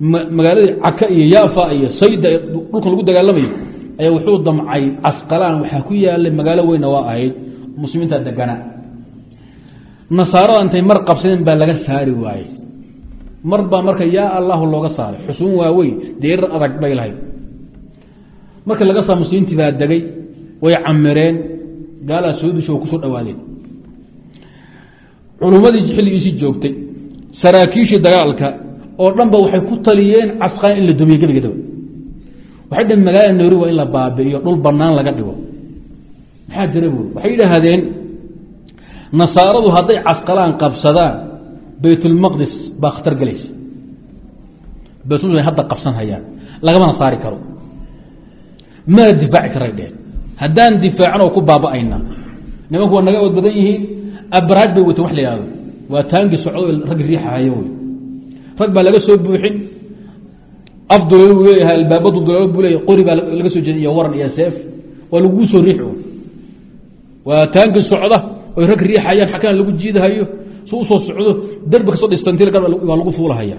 S1: magaaladii caka iyo yaafa iyo sayda dhulka lagu dagaalamayo ayaa wuxuu damcay casqalaan waxaa ku yaalay magaalo weyna waa ahayd muslimiinta deganaa nasaarada intay mar qabsadeen baa laga saari waayey. Mar baa marka yaa allahu looga saaray xusuun waaweyn deerar adag bay lahayd. Markii laga saar muslimiintii baa degay way camireen gaalaa soo disho oo ku soo dhawaadeen. Culummadii xilligiisii joogtay. Saraakiishii dagaalka oo dhan ba waxay ku taliyeen casqaan in la dumiyo gebigadaba waxay dhaheen magaalada nairobi waa in la baabi'iyo dhul bannaan laga dhigo. Maxaa jira buuri waxay yidhaahdeen nasaaradu hadday casqalaan qabsadaan baytulmaqdis baa khatar gelaysa. Baytulmaqdis hadda qabsan hayaan lagamana saari karo. Mana difaaci karay dheheen haddaan difaacin oo ku baaba'ayna nimanku waa naga ood badan yihiin abraaj bay wateen wax la yihahdo waa taangi socdo rag riixahayo wey rag baa laga soo buuxin. Af duleelo buu leeyahay albaabadu duleelo buu leeyahay qori baa laga soo jeeda iyo waran iyo seef. Waa lagugu soo riix waa taangi socda oy rag riixayaan xakaan lagu jiidahayo su u soo socdo derbi ka soo dhistantil waa lagu fuulahaya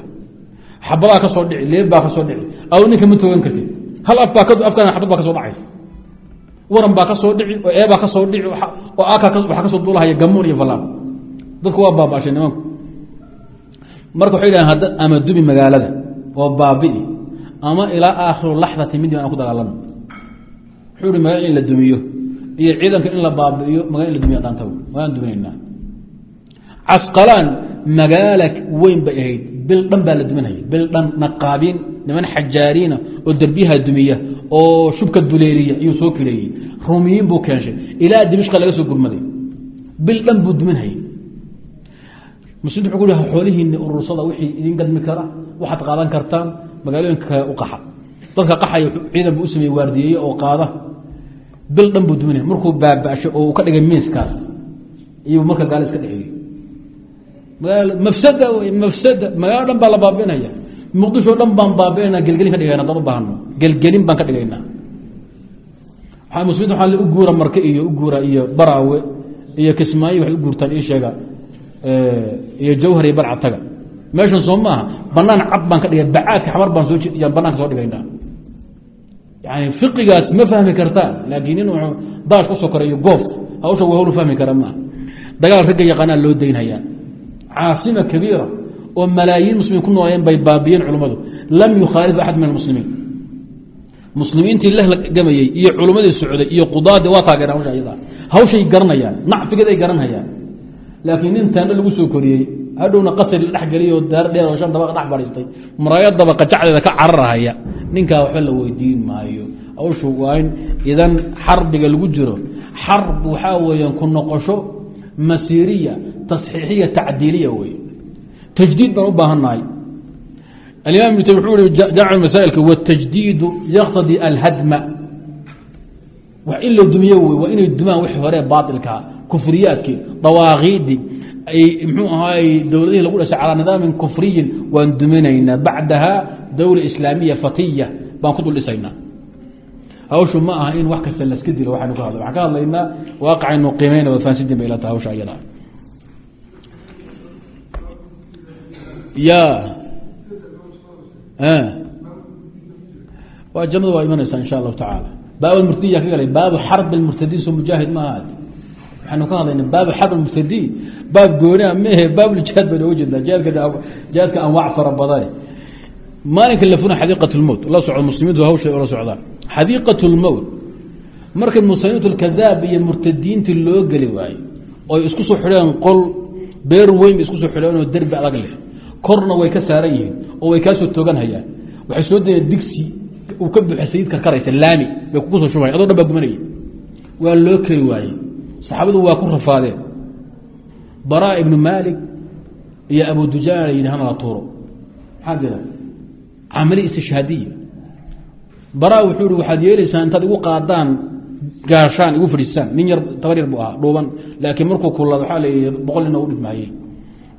S1: xabadaa ka soo dhici leeb baa ka soo dhici. Ado ninka ma toogan kartid. Hal af baa afkaan xabad baa ka soo dhacaysa. Waran baa ka soo dhici oo eebaa ka soo dhici oo aka waxaa ka soo duulahaya gamoon iyo falaan dadku waa baabashay nimanku marka waxay hadda ama dubi magaalada oo baabi'i ama ilaa aakhiru laxdati mid aan ku dagaalano wuxuu hi magaala in la dumiyo iyo ciidanka in la baabi'iyo magala in la dumiyo dhaanta waan duminaynaa. Casqalaan magaala weyn bay ahayd bil dhan baa la duminaya bil dhan naqaabiin niman xajaariina oo derbiyaha dumiya oo shubka duleeliya iyuu soo kileeyey rumiyiin buu keenshay ilaa dimishqa laga soo gurmaday. Bil dhan buu duminhayay muslimiin wuxuu ku xoolihiinni urursada wixii idin gadmi kara waxaad qaadan kartaan magaalooyinka u qaxa. Dadka qaxaya ciidan buu u sameeyey waardiyeeye oo qaada. Bil dhan buu duminaya. Markuu baaba'shay oo uu ka dhigay miiskaas iyuu marka gaalo iska dhexeeyey. Mafsada mafsada magaalo dhan baa la baabi'inaya. Muqdisho dhan baan baabi'inaa gelgelin ka dhigayna hadaan u baahno. Gelgelin baan ka dhigaynaa muslimiinta waxaa u guura marke iyo u guura iyo baraawe iyo kismaayo waxay u guurtaan ii sheega iyo jawhar iyo barca taga. Meeshan soo maaha banaan cad baan ka dhigay bacaadka xamar baan soo banaanka soo dhigaynaa. Yani fiqigaas ma fahmi kartaan laakiin nin daash ku soo koray iyo goof hawsha waa hawlu fahmi kara maaha. Dagaal ragga yaqaanaa loo daynhayaa caasima kabiira oo malaayiin muslimiin ku noolayeen bay baabiyeen culummadu lam yukhaalif axad min almuslimiin. Muslimiintii la gamayey iyo culummadii socday iyo qudaadii waa taageeraan hawsha ayada hawshay garanayaan nacfigeeday garanhayaan laakiin nin taano lagu soo koriyey hadhowna qasri la dhexgeliy oo daar dheer oo shan daba dhex fadhiistay maraayadaba qajacdeeda ka cararahaya ninkaa waxba la weydiin maayo. Hawshu waa in idan xarbiga lagu jiro xarb waxaa weeyaan ku noqosho masiiriya tasxiixiya tacdiiliya wey tajdiid baan u baahannahay alimaam ibn taymi wuxuu ihi jaamic masaailka watajdiidu yaqtadii alhadma. Wax in la dumiyo wey waa inay dumaan wixii hore baailkaa kufriyaadkii dawaaqiidii mxuu ahaay dowladihii lagu dhashay calaa nidaamin kufriyin waan duminaynaa bacdaha dowla islaamiya fatiya baan ku dul hawshu ma aha in wax kasta laska dilo waxaynu ka hadla waxaan ka hadlaynaa waaqicaynu qiimayna waa fahansidin bay ila hawsha ayada. Ya waa jannadu waa imanaysaa insha allahu tacaala. Baab murtadiya ka galay. Baabu xarb murtadiin soo mujaahid ma aha waxaanu ka hadlayna baabu xarb murtadiin baab goonaa mehe baabuljihaad baan oga jeednaa jihaadka anwaac fara badane. Maalinka la funa xadiiqat lmowt la socdo muslimiintu hawsha la socdaan. Xadiiqat lmowt marka muslimiintu lkadaab iyo murtadiintii loo geli waayo oy isku soo xidheen qol beer weyn bay isku soo xidheen oo derbi adag leh korna way ka saaran yihiin oo way kaasoo toogan hayaan. Waxay soo dayeen digsi uu ka buuxa sayid karkaraysa laami bay kugu soo shubaya adoo dhan baa gumanaya waa loo keli waayey saxaabadu waa ku rafaadeen. Baraa ibnu maalik iyo abu dujaan la yidhi hana la tuuro. Maxaa jira? Camali istishhaadiya. Baraa wuxuu ihi waxaad yeelaysaan intaad igu qaadaan gaashaan igu fadhiisaan nin yar tabar yar buu ahaa dhuuban. Laakiin markuu kullaad waxaa leeyahy boqol nina u dhidmaayey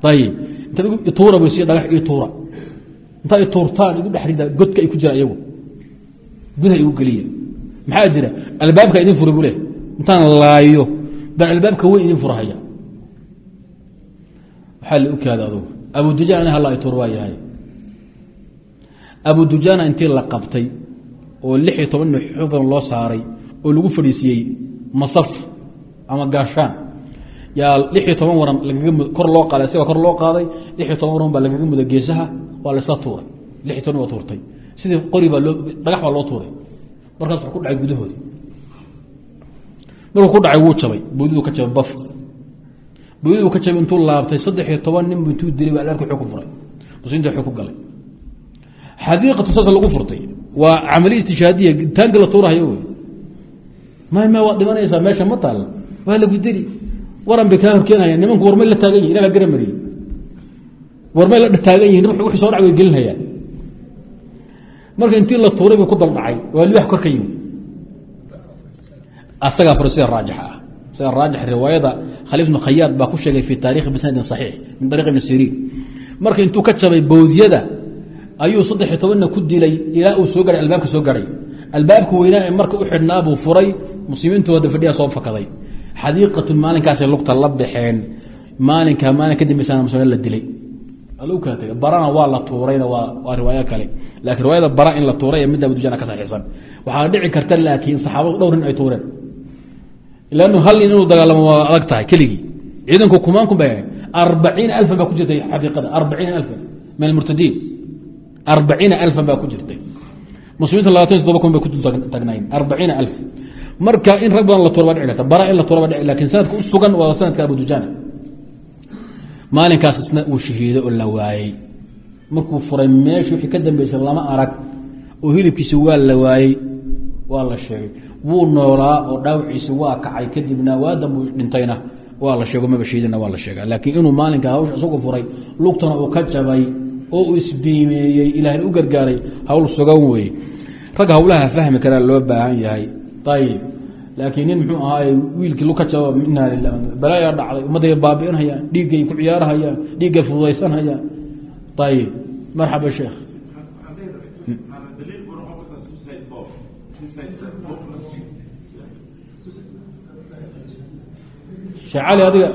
S1: ayib intaad ituura bu si dhagax ii tuura. Intaad ituurtaan igu dhex rida godka ay ku jira iyagu. Gudaha igu geliya. Maxaa jira? Albaabka idin fura buu leh intaan laayo baan albaabka weyn idin furahaya. Waxaa la ukaada adugu abu dujaana halla ituur waa yahay. Abu dujaana intii la qabtay oo lix iyo toban nin loo saaray oo lagu fadhiisiyey masaf ama gaashaan yaa lix iyo toban waran lagaga kor loo qaaday asiga kor loo qaaday lix iyo toban waran baa lagaga muda geesaha waa laisla tuuray. Lix iyo toban waa tuurtay. Sidii qori baa loo dhagax baa loo tuuray. Markaas wuxuu ku dhacay gudahoodi markuu ku dhacay wuu jabay. Boodiduu ka jabay baf. Boodiduu ka jabay intuu laabtay saddex iyo toban nin bu intuu dilay baa albaabka xog ku furay. Muslimiinta xog ku galay. Xadiiqatu saas lagu furtay. Waa camaliya istishaadiya taanka la tuurahayo wey. May ma waad dhimanaysaa meesha ma taalla waa lagu dili waran bay kaa horkeenayaan nimanku warmay la taagan yihiin ilagaa garamariyey warmay la taagan yihiin wixii soo dhac way gelinhayaan marka intii la tuuray buu ku daldhacay. Waa libax kor ka yimi asagaa fura sida raajix ah. Sida raajix riwaayada khaliif bnu khayaad baa ku sheegay fi taarikhi bisnadin saxiix min ariiq ibni siriin. Marka intuu ka jabay bowdyada ayuu saddex-iyo tobanna ku dilay ilaa uu soo gahay albaabka soo gahay albaabka weynaa ee marka u xidhnaa buu furay muslimiintooda fadhiya soo fakaday. Xadiiqatu maalinkaasay lugta la baxeen. Maalinka maalin ka dambeysana muslimiin la dilay. Kala tegay barana waa la tuurayna waa waa riwaayo kale. Laakiin riwaayada bara in la tuuray ee midda abudujana ka saxiixsan. Waxaa dhici karta laakiin saxaabadu dhowr nin ay tuureen lannu hal inuu dagaalamo waa adag tahay keligii ciidanku kumaan kun bay arbaciina alfan baa ku jirtay xaqiiqada arbaciina alfan min almurtadiin arbaciina alfan baa ku jirtay muslimiinta labaatan iyo todoba kun bay ku dul tagnayn arbaciina alf marka in rag badan la tuura baa dhici karta bara in la tuura baa dhici laakiin sanadka u sugan waa sanadka abudujana maalinkaas isna uu shahiiday oo la waayey markuu furay meesha wixii ka dambeysay lama arag oo hilibkiisa waa la waayey waa la sheegay wuu noolaa oo dhaawiciisi waa kacay kadibna waadambuu dhintayna. Waa la sheego maba shiidina waa la sheega laakiin inuu maalinka hawsha isagu furay lugtana uu ka jabay oo uu isbiimeeyey ilaahay u gargaaray hawl sugan weeye. Ragga hawlaha fahmi karaa loo baahan yahay. Ayib laakiin nin muxuu ahaay wiilkii lu ka jabo inaa lilah balaayaa dhacday ummadday baabi'inhayaan dhiiggay ku ciyaarahayaan dhiiggay fududaysanhayaan ayib marxaba sheekh sheekh cali adiga.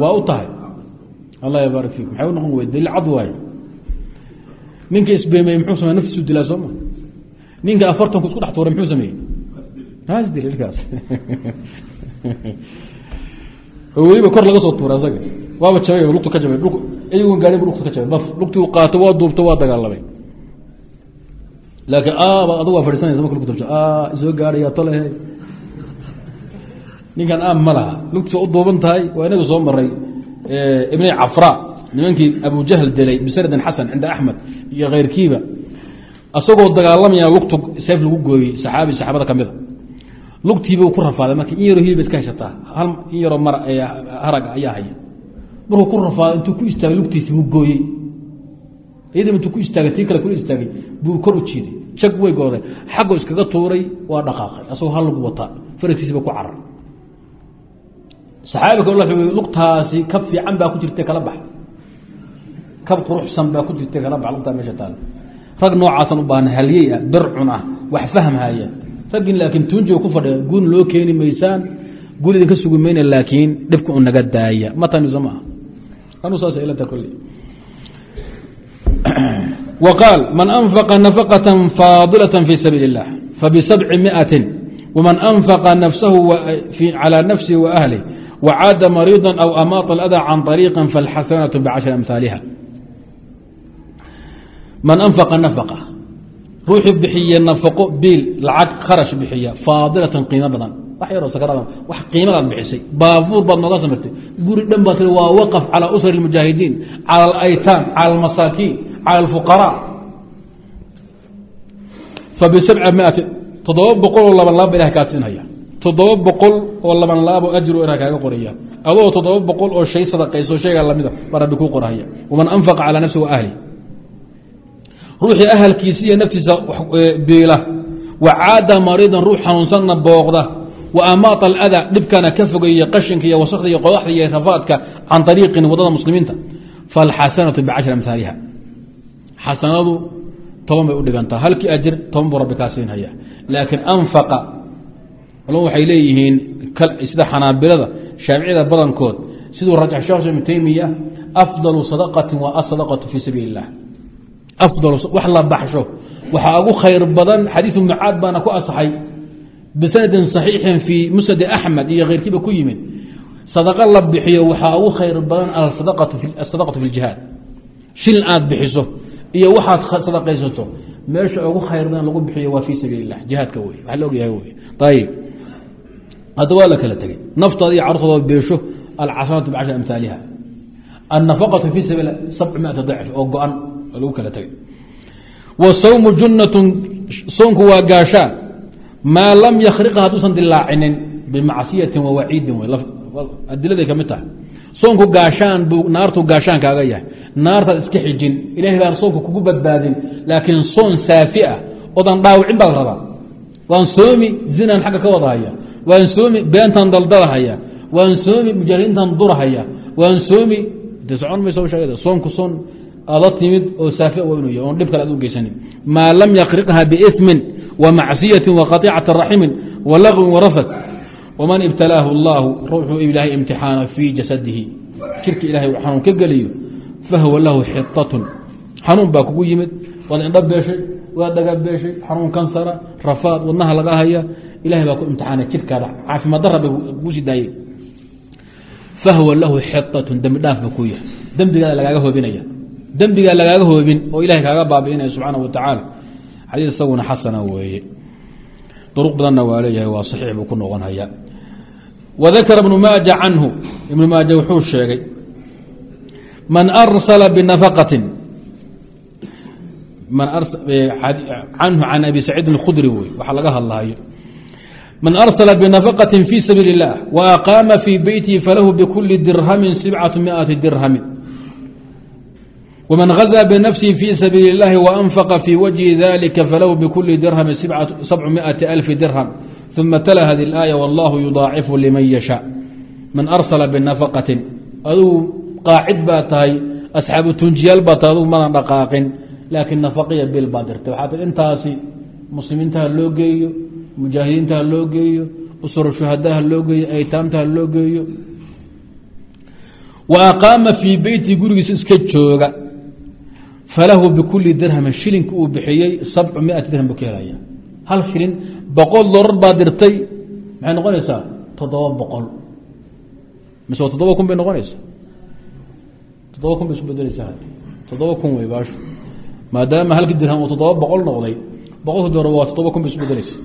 S1: Waa u tahay allah yabaarak fiikum maxay u noqon wey daliil cad waaye ninka isbeemey muxuu samey naftiisu dilaa sooma ninka afartanku isku dhex tuuray muxuu sameeyey hasdil ilkaas. Oo weliba kor laga soo tuuray asaga. Waaba jabay lugtu ka jabay iyagoon gaadhin bu lugtu ka jabay. Baf lugtii u qaato waa duubta waa dagaalamay laakiin abaad adigu waa fadhisanaysa marka lugtu jab isoo gaadhaya tolehe ninkan aam ma laha. Lugtiisa u duuban tahay waa inaga soo maray ibni cafra nimankii abujahl delay bisanadin xasan cinda axmed iyo keyrkiiba asagoo dagaalamaya lugtu seef lagu gooyey saxaabi saxaabada ka mida lugtiiba ku rafaaday marka in yaroo hilba iska hal in yaroo mar harag ayaa haya. Markuu ku rafaaday intuu ku istaagay lugtiisi buu gooyey iyadaba intuu ku istaagay tii kale kula istaagay buu kor u jiiday. Jag way gooday xaggo iskaga tuuray waa dhaqaaqay. Asagoo hal lagu wataa. Faragtiisiba ku carar. Saxaabi kale lugtaasi kab fiican baa ku jirta kala bax. Kab quruxsan baa ku jirta kala bax. Lugtaa meesha taal rag noocaasan u baahna halyey ah bircun ah wax fahmhaya raggin laakiin tuunjiga ku fadhiya guun loo keeni maysaan guun idinka sugi mayna laakiin dhibka u naga daaya. Matanisa ma aha anuu saas ilata kolle وقال من أنفق نفقة فاضلة في سبيل الله فبسبع مئة ومن أنفق نفسه على نفسه وأهله وعاد مريضا أو أماط الأذى عن طريق فالحسنة بعشر أمثالها من أنفق نفقة ruuxii bixiye nafaqo biil lacag kharash bixiya faadilatan qiimo badan wax yaroo sakarada wax qiimadaad bixisay baabuur baad nooga samirtay guri dhan baad tiri waa waqaf calaa usri اlmujaahidiin cala alaytaam cala almasaakiin cala alfuqaraa fabisabci miati toddoba boqol oo laban laab ilahay kaa siinhaya toddoba boqol oo laban laabo ajru ilahay kaaga qoraya adoo toddoba boqol oo shay sadaqayso shaygaa lamida baa rabbi kuu qorahaya waman anfaqa calaa nafsi wa ahli ruuxii ahalkiisa iyo naftiisa biila wa caada mariidan ruux xanuunsanna booqda wa amaata alada dhibkana ka fogeeya qashinka iyo wasakda iyo qodaxda iyo rafaadka xasanadu toban bay u dhigantaa. Halkii ajir toban buu rabbi kaa siinhaya laakiin anfaqa culum waxay leeyihiin sida xanaabilada shaaficiyada badankood siduu rajax sheekh ibnu taymiya afdalu sadaqatin waa asadaqatu fii sabiili illah afdal wax la baxsho. Waxaa ugu khayr badan xadiidu mucaad baana ku asaxay bisanadin saxiixin fii musnadi axmed iyo keyrkiiba ku yimid. Sadaqa la bixiyo waxaa ugu khayr badan asadaqatu fi ljihaad shil aad bixiso iyo waxaad sadaqaysato meesha ugu khayr badan lagu bixiyo waa fii sabiili lah jihaadka wey wax la ogyahay wey ayib hadda waa la kala tegey naftaada iyo carurtooda beesho alcasanatu bicashri amhaaliha annafaqatu fii sabiil sabc miata dacf oo go-an lagu kala tegay. Wasawmu junnatun soonku waa gaashaan. Maa lam yakhriqa hadduusan dilaacinin bimacsiyatin wawaciidin adiladay ka mid tahay. Soonku gaashaan buu naartu gaashaan kaaga yahay naartaad iska xijin ilahay baan soonka kugu badbaadin laakiin soon saafia ah, odan oodan dhaawacin baad rabaa. Waan soomi zinaan agga ka wadahaya waan soomi beentan daldalahaya waan soomi mujahidiintan durahaya waan soomi de socon mayshee soonku soon aada timid oo saafi waa inuu yahy oon dhib kale aad u geysanin. Maa lam yaqriqha biismin wa macsiyati wa qatiicati raximin wa laqwin warafad waman ibtalaahu اllahu ruuxuu ilaahay imtixaana fii jasadihi. Jirka ilahay xanuun ka geliyo fahuwa lahu xiطatun xanuun baa kugu yimid waad indho beeshay waad dhaga beeshay xanuun kansara rafaad wadnaha laga haya ilahay baa ku imtixaanay jirkaada caafimaad dara sii daayey fahuwa lahu xiطatun dembi dhaaf ba ku yahay dembigaada lagaaga hoobinaya dembigaa lagaaga hoobin oo ilahay kaaga baabi'inaya subxaana wa tacaala xadiid isaguna xasana weeye duruq badanna waa leeyahay waa saxiix buu ku noqon haya wadakara ibnu man arsala binafaqatin man canhu can abi saciidin اkhudri wey waxaa laga hadlahayo man arsla bnafaqaة fي sabiil الlah وأqاama fii beyti falahu bkuli dirhami سibcaة miئaةi dirhami wman غazى bnafsihi fii sabiil الlahi وأnfqa fii wجhi dalika falahu bkuli dirhami sabcu miئaةi أlfi dirhm ثuma tla hadi الآية wاllahu yudaacifu liman yashاء man arsla bnafaqatin aduu qaacid baa tahay asxaabu tunjiyaal baa tahay aduu madan dhaqaaqin laakiin nafaqya bil baa dirtay waxaa tii intaasi muslimiintaha loo geeyo mujaahidiinta ha loo geeyo usru shuhadaha loo geeyo aytaamta ha loo geeyo. Wa aqaama fii beyti gurigiisa iska jooga falahu bikuli dirhamin shilinka uu bixiyey sabcu miati dirham buu ka helaya hal shilin boqol dolar baa dirtay maxay noqonaysaa? Toddoba boqol. Mise waa toddoba kun bay noqonaysaa toddoba kun bay isu bedeleysaa toddoba kun wey baashu. Maadaama halkii dirham uu toddoba boqol noqday boqolki dolar waa toddoba kun bay isu bedeleysa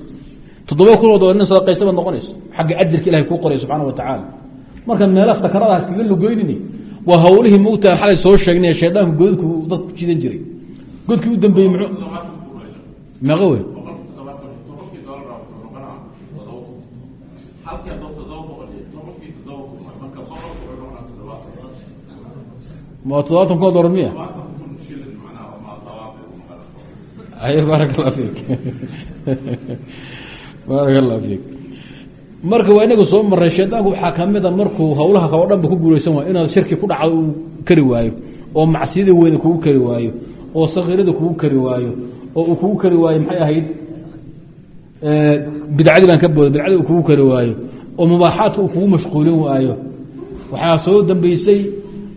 S1: toddoba kunoo dolar nin sadaqaysa baad noqonaysa. Xagga ajirka ilahay kuu qoray subxana wa tacaala. Marka meelaha sakaradaha iskaga lugoynini waa hawlihii mugtaan xalay soo sheegnay shaydaanku godadku dad ku jidan jiray. Godkii u dambeeyey mxuu meeqa wey ma toddobaatan kun dolar miya? Ay baarak allah fiik fiik. Marka waa inagu soo maray shaydaanku waxaa kamida markuu hawlaha kao dhan ku guulaysan waayo inaad shirki ku dhaca uu kari waayo oo macsiyada weyda kugu kari waayo oo sakiirada kugu kari waayo oo uu kugu kari waayo maxay ahayd? Bidcadii baan ka booda bidcadii uu kugu kari waayo oo mubaaxaadka uu kugu mashquulin waayo. Waxaa soo dambeysay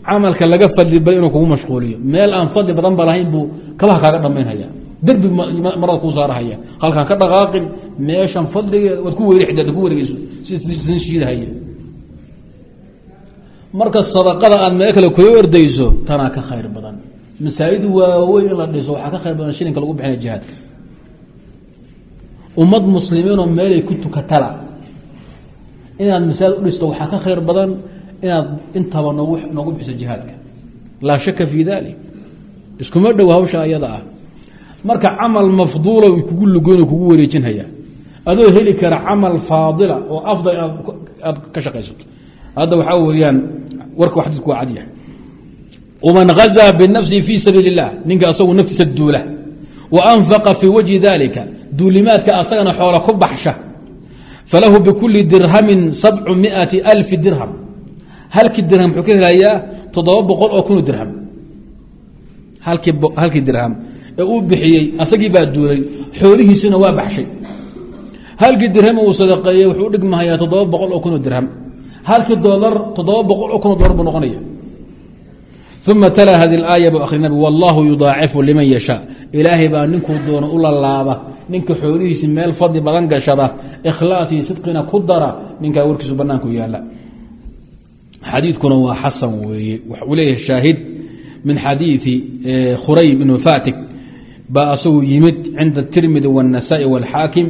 S1: camalka laga fadli bay inuu kugu mashquuliyo. Meel aan fadli badan ba lahayn buu kabaha kaaga dhamaynhaya derbi marada kuu saarahaya. Halkaan ka dhaqaaqin meeshan fadligeed waad ku weerixda ku wareegeyso sisin shiidahaya. Marka sadaqada aad meel kale kula ordayso tanaa ka khayr badan. Masaajid waaweyn in la dhiso waxaa ka khayr badan shilinka lagu bixinaya jihaadka. Ummad muslimiinoo meelay ku tukatala. Inaad masaajid u dhisto waxaa ka khayr badan inaad intaba noogu bixiso jihaadka. Laa shaka fii dalik iskuma dhow hawsha ayada ah. Marka camal mafduula kugu lugoyn kugu wareejinhaya. Adoo heli kara camal faadila oo afdal aad ka shaqaysato. Hadda waxaa weeyaan warka xadiidku waa cadyahay waman gazaa binafsihi fii sabiili اllah ninka asagu naftiisa duula. Wa fii wajhi dalika duulimaadka asagana xoola ku baxsha. Falahu bikuli dirhamin sabcu miati alfi dirham halkii dirham muxuu ka helayaa toddoba boqol oo kun dirham. Halkii halkii dirham ee uu bixiyey asagii baa duulay xoolihiisina waa baxshay. Halkii dirham uu sadaqeeyey wuxuu u dhigmahayaa toddoba boqol oo kun oo dirham. Halkii dolar toddoba boqol oo kun oo dolar buu noqonaya uma tala hadi aaya bu akri nabi wallahu yudaacifu liman yashaa. Ilaahay baa ninkuu doono u lalaaba ninka xoolihiisi meel fadli badan gashada ikhlaasii sidqina ku dara ninkaa warkiisu banaanku yaalla xadiidkuna waa xasan weeye waxuu leeyahay shaahid min xadiidi khuraym ibn fatig baa asagu yimid cinda tirmidi wالnasaai wاlxaakim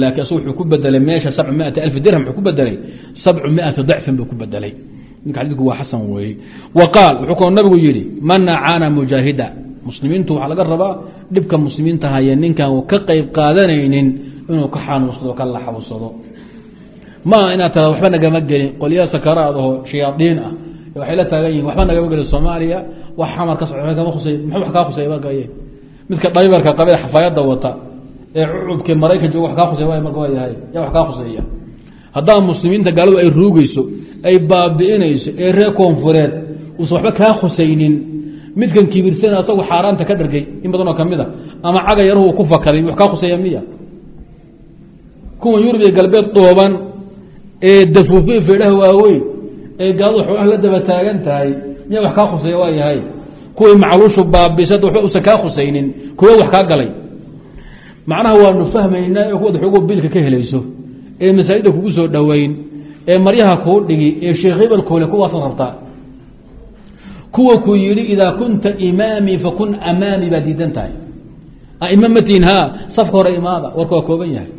S1: laakiin asag wuxuu ku bedelay meesha sabcu miati alfi dirham wuxuu ku bedelay sabcu miati dacfin buu ku bedelay ninka xadidku waa xasan weeye wa qaal wuxuu kaloo nabigu yidhi man acaana mujaahida muslimiintu waxaa laga rabaa dhibka muslimiinta haya ninkaan ka qeyb qaadanaynin inuu ka xanuunsado ka laxawsado maa inaad taa waxba nagama gelin. Qolyaa sakaraad aho shayaadiin ah. Waxay la taagan yihiin waxba nagama gelin. Soomaaliya wax xamar ka kama khusay muxuu wax kaa khusay markaye midka dhaybarka qabee xafaayadda wata ee cucubke maraykan jooga wax kaa khusey waay marka yahay. Yaa wax kaa khuseeya haddaa muslimiinta gaaladu ay ruugeyso ay baabi'inayso ee reer koonfureed uusan waxba kaa khusaynin. Midkan kibirsan asagu xaaraanta ka dhargay in badanoo ka mid a ama caga yaruhu ku fakaday wax kaa khuseeya miya? Kuwan yurub iyo galbeed dhooban ee dafuufey feedhaha waaweyn ee gaaladu xoolaha la daba taagan tahay miyaa wax kaa khuseeya waa yahay? Kuway macluushu baabisad waxba usan kaa khusaynin kuwa wax kaa galay. Macnaha waanu fahmaynaa kuwad xoogo biilka ka helayso ee masaajidda kugu soo dhoweyn ee maryaha kuu dhigi ee sheekh hebelkoole kuwaasad rabtaa kuwa ku yidhi idaa kunta imaamii fakun amaamii baad diidan tahay. Aima matiin ha safka hore imaada warka waa kooban yahay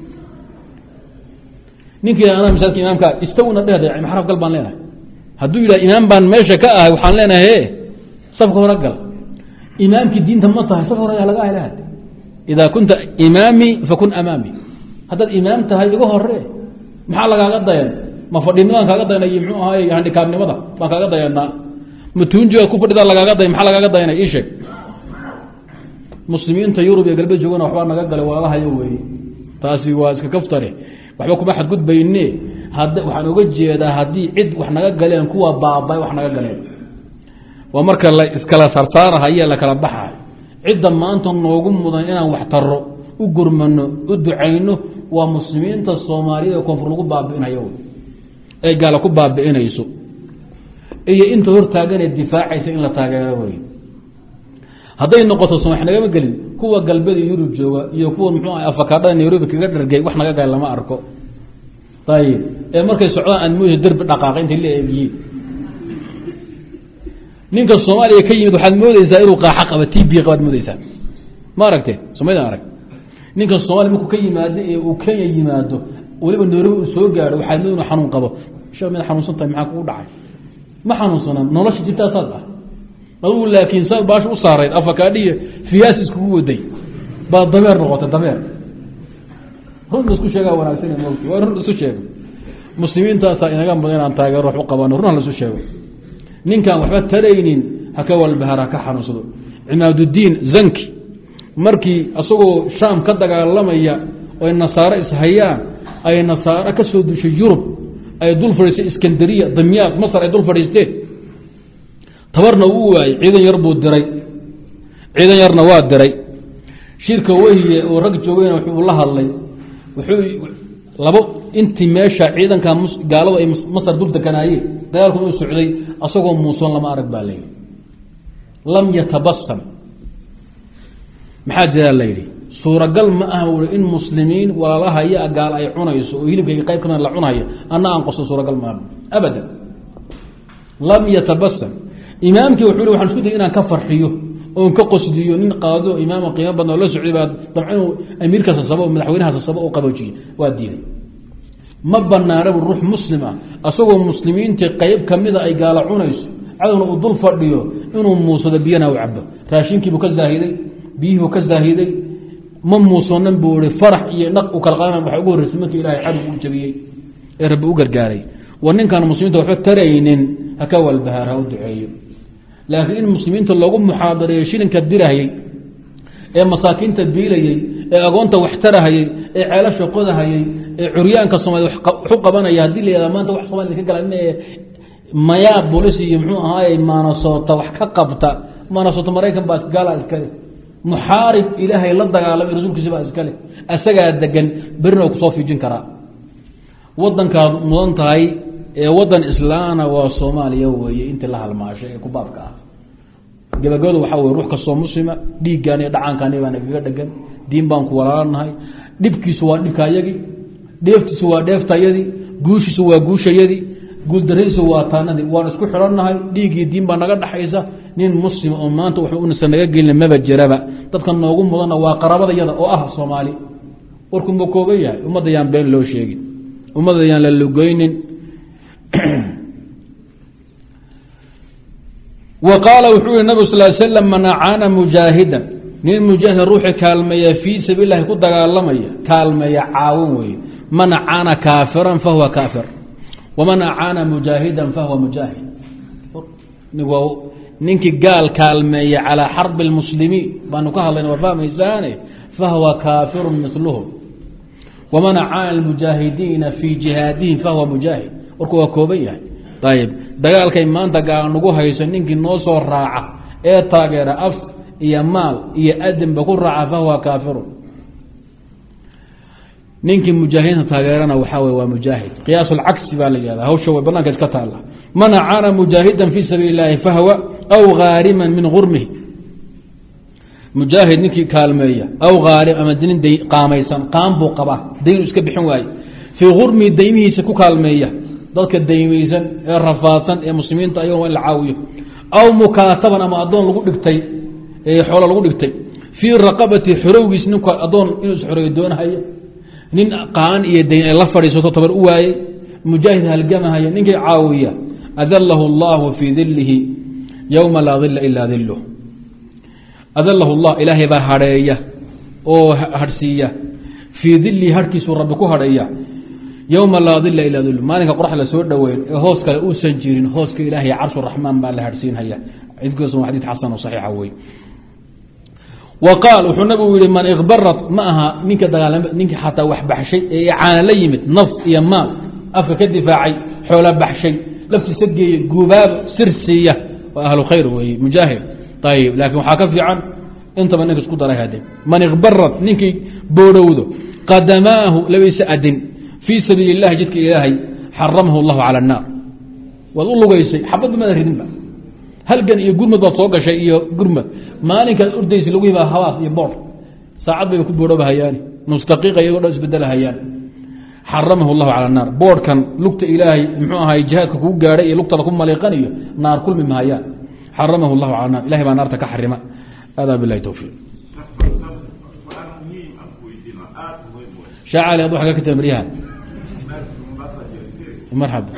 S1: ninkii anaa masaajidka imaamka istawna dhehda maxraf gal baan leenahay. Hadduu yidhah imaam baan meesha ka ahay waxaan leenahay he safka hore gal. Imaamkii diinta ma tahay safka hore laga ahlahad idaa kunta imaamii fakun amaamii haddaad imaam tahay iga hore maxaa lagaaga dayan? Ma fadhinimadaan kaaga dayanay mxuu ahaay handikaabnimada baan kaaga dayanaa. Ma tuunjigaad ku fadhidaa lagaaga dayan maxaa lagaaga dayanay? Ii sheeg. Muslimiinta yurub iyo galbeed joogana waxbaa naga galay walaalahayo weeye. Taasi waa iska kaftare waxba kuma xadgudbayne. Waxaan oga jeedaa haddii cid wax naga galeen kuwa baabay wax naga galeen. Waa marka la iskala sarsaarahaye la kala baxayo cidda maanta noogu mudan inaan wax taro u gurmano u ducayno waa muslimiinta soomaaliyada ee koonfur lagu baabi'inayo. Ee gaala ku baabi'inayso. Iyo inta hortaaganee difaacaysa in la taageero wey hadday noqoto so wax nagama gelin kuwa galbeeda yurub jooga iyo kuwa muxuu ah afakaadhada nairobi kaga dhargay wax naga gala lama arko. Ayib ee markay socdaan aan mooysa derbi dhaqaaqay intay la eegyihiin ninka soomaaliya ka yimid waxaad moodeysaa inuu qaaxo qaba t b qabaad moodeysaa ma aragte somaydan arag. Ninka soomaliya markuu ka yimaado ee uu kenya yimaado weliba nairobi uu soo gaadho waxaad mood inu xanuun qabo. Sha mid xanuunsan tahay maxaa kugu dhacay? Ma xanuunsana nolosha jirtaa saas ah adugu laakiin sa baasha u saarayd afakaadhiyo fiyaas iskugu waday. Baa dameer noqotay dameer. Run isku sheegaa wanaagsan moti waa run isu sheego muslimiintaasaa inaga mudan inaan taageero wax u qabano run halaisu sheego ninkaan waxba taraynin haka walbahar haka xanuunsado. Cimaaduddiin zanki markii isagoo shaam ka dagaalamaya oy nasaaro ishayaan ay nasaaro ka soo dushay yurub ay dul fadhiistay iskandariya damyaad masar ay dul fadhiisteen tabarna uu waayey ciidan yar buu diray. Ciidan yarna waa diray. Shirka wehye oo rag joogeen wuxuu la hadlay. Wuxuu labo intii meesha ciidanka gaaladu ay masar dul dekanaayeen dagaalkuna u socday asagoo muusoon lama arag baa layidhi lam yatabasam maxaa jiraa la yidhi? Suuragal ma aha ui in muslimiin walaalaha iyo gaal ay cunayso oo hilibkayga qayb kamida la cunayo anna aan qosto suuragal maaha abadan. Lam yatabasam imaamkii wuxuu hi waxan isku dayay inaan ka farxiyo oon ka qosdiyo nin qaado imaama qiimo badna oo la socday baa dabca inuu amiirka sasabo madaxweynaha sasabo u qaboojiye waa diiday ma banaanabu ruux muslim ah asagoo muslimiintii qeyb kamida ay gaalo cunayso cadowna uu dul fadhiyo inuu muusado biyana u cabo raashinkiibuu ka zaahiday biyihiibuu ka zaahiday ma muusonan buu i farax iyo naq u kala qaadana waxa ugu horreysay markii ilahay cadow u jabiyey ee rabbi u gargaaray. War ninkaan muslimiinta waxba taraynin haka walbahaar ha u duceeyo laakiin in muslimiinta loogu muxaadareeyo shilinka dirahayey ee masaakiinta biilayey ee agoonta wax tarahayey ee ceelasha qodahayey ee curyaanka soomaliya waxu qabanaya haddii la yahada maanta wax somalia ka gala mayaa bolis iyo muxuu ahaaye maanasoota wax ka qabta. Maanasoota maraykan baa gaala iskale muxaarib ilaahay la dagaalamay rasuulkiisa baa iskale asagaa degan berina ku soo fiijin karaa. Wadankaad mudan tahay ee wadan islaana waa soomaaliya weeye intii la halmaashay ee ku ah. Gabagabadu waxaa wey ruux kastoo muslima dhiiggaan iyo dhacaankaani baa nagaga dhegan diin baan ku walaalanahay dhibkiisu waa dhibkaayagii dheeftiisu waa dheeftayadii guushiisu waa guushayadii guuldaradiisu waa taanadii waan isku xidhannahay dhiiggii diin baa naga dhaxaysa nin muslima oo maanta waxba unasa naga gelina maba jiraba. Dadka noogu mudanna waa qaraabada yada oo ah soomaali. Warku ma kooban yahay ummadda been loo sheegin ummadda la lugeynin wa qaala wuxuu yihi nabig sal slam man acaana mujaahidan. Nin mujaahid ruuxi kaalmeeya fii sabiil lahi ku dagaalamaya kaalmeeya caawin weeye. Man acaana kaafiran fahuwa kaafir. Waman acaana mujaahidan fahuwa mujaahid. Ninkii gaal kaalmeeya calaa xarbi اlmuslimiin baanu ka hadlayna war fahmaysaane? Fahuwa kaafiru milhm waman caana almujaahidiina fii jihaadihim fahuwa mujaahid warku waa kooban yahay. Ayib dagaalkay maanta gaala nagu hayso ninkii noo soo raaca ee taageera af iyo maal iyo adinba ku raaca fahuwa kaafiru ninkii mujaahidiinta taageerana waxaa wey waa mujaahid. Qiyaas lcagsi baa la yihahda hawsha way banaanka iska taalla. Man caana mujaahidan fi sabiili اlahi fahwa aw gaarima min gurmihi mujaahid ninkii kaalmeeya aw aarim ama dinin qaamaysan qaam buu qabaa daynu iska bixin waaye. Fii gurmihi daymihiisa ku kaalmeeya dadka daymaysan ee rafaadsan ee muslimiinta ayagoo in la caawiyo. Aw mukaataban ama adoon lagu dhigtay xoolo lagu dhigtay. Fii raqabati xorowgiis ninku adoon inuu isxoreeyo doonahaya nin qaan iyo dayn ay la fadhiisato tabar u waayey. Mujaahid halgamahaya ninkii caawiya adalahu اllahu fii dilihi ywma laa dila ilaa diluh adalahu اllah ilaahay baa hadheeya oo hadhsiiya. Fii dilihi harhkiisuu rabbi ku hadheeya ywma laa dila ilaa diluh maalinka qorax la soo ee hoos kale uusan jirin hooska ilaahay carshu raxmaan baa la hadhsiinhaya xadiikiisu waa xadiid xasan oo saxiixa wey wa qaal wuxuu nabigu yihi man ikbarat ma aha ninka dagaalama ninkii xataa wax ee icaana la yimid naf iyo maal afka ka difaacay xoola baxshay laftiisa geeye gubaab sir siiya waa ahlu khayr weeye mujaahid ayib laakiin waxaa ka fiican intaba ninka isku daray hade man ikbarat ninkii boorhowdo qadamaahu labaysa adin fii sabiili اllahi jidka ilaahay xaramahu اllahu cala الnaar waad u lugaysay xabadba maada ridinba halgan iyo gurmad baad soo gashay iyo gurmad maalinkaad ordaysa lagu hibaa habaas iyo boor saacad bayba ku boorhobahayaani mustaqiiqa iyagoo dhan isbedelahayaan xaramahu llahu cala naar boorhkan lugta ilaahay muxuu ahay jihaadka kuu gaadhay iyo lugtada ku maliiqaniyo naar kulmi mahayaan xaramahu llahu cala naar ilahay baa naarta ka xarima adaa bilahi towfiiq shacali ad wa ka ka marxaba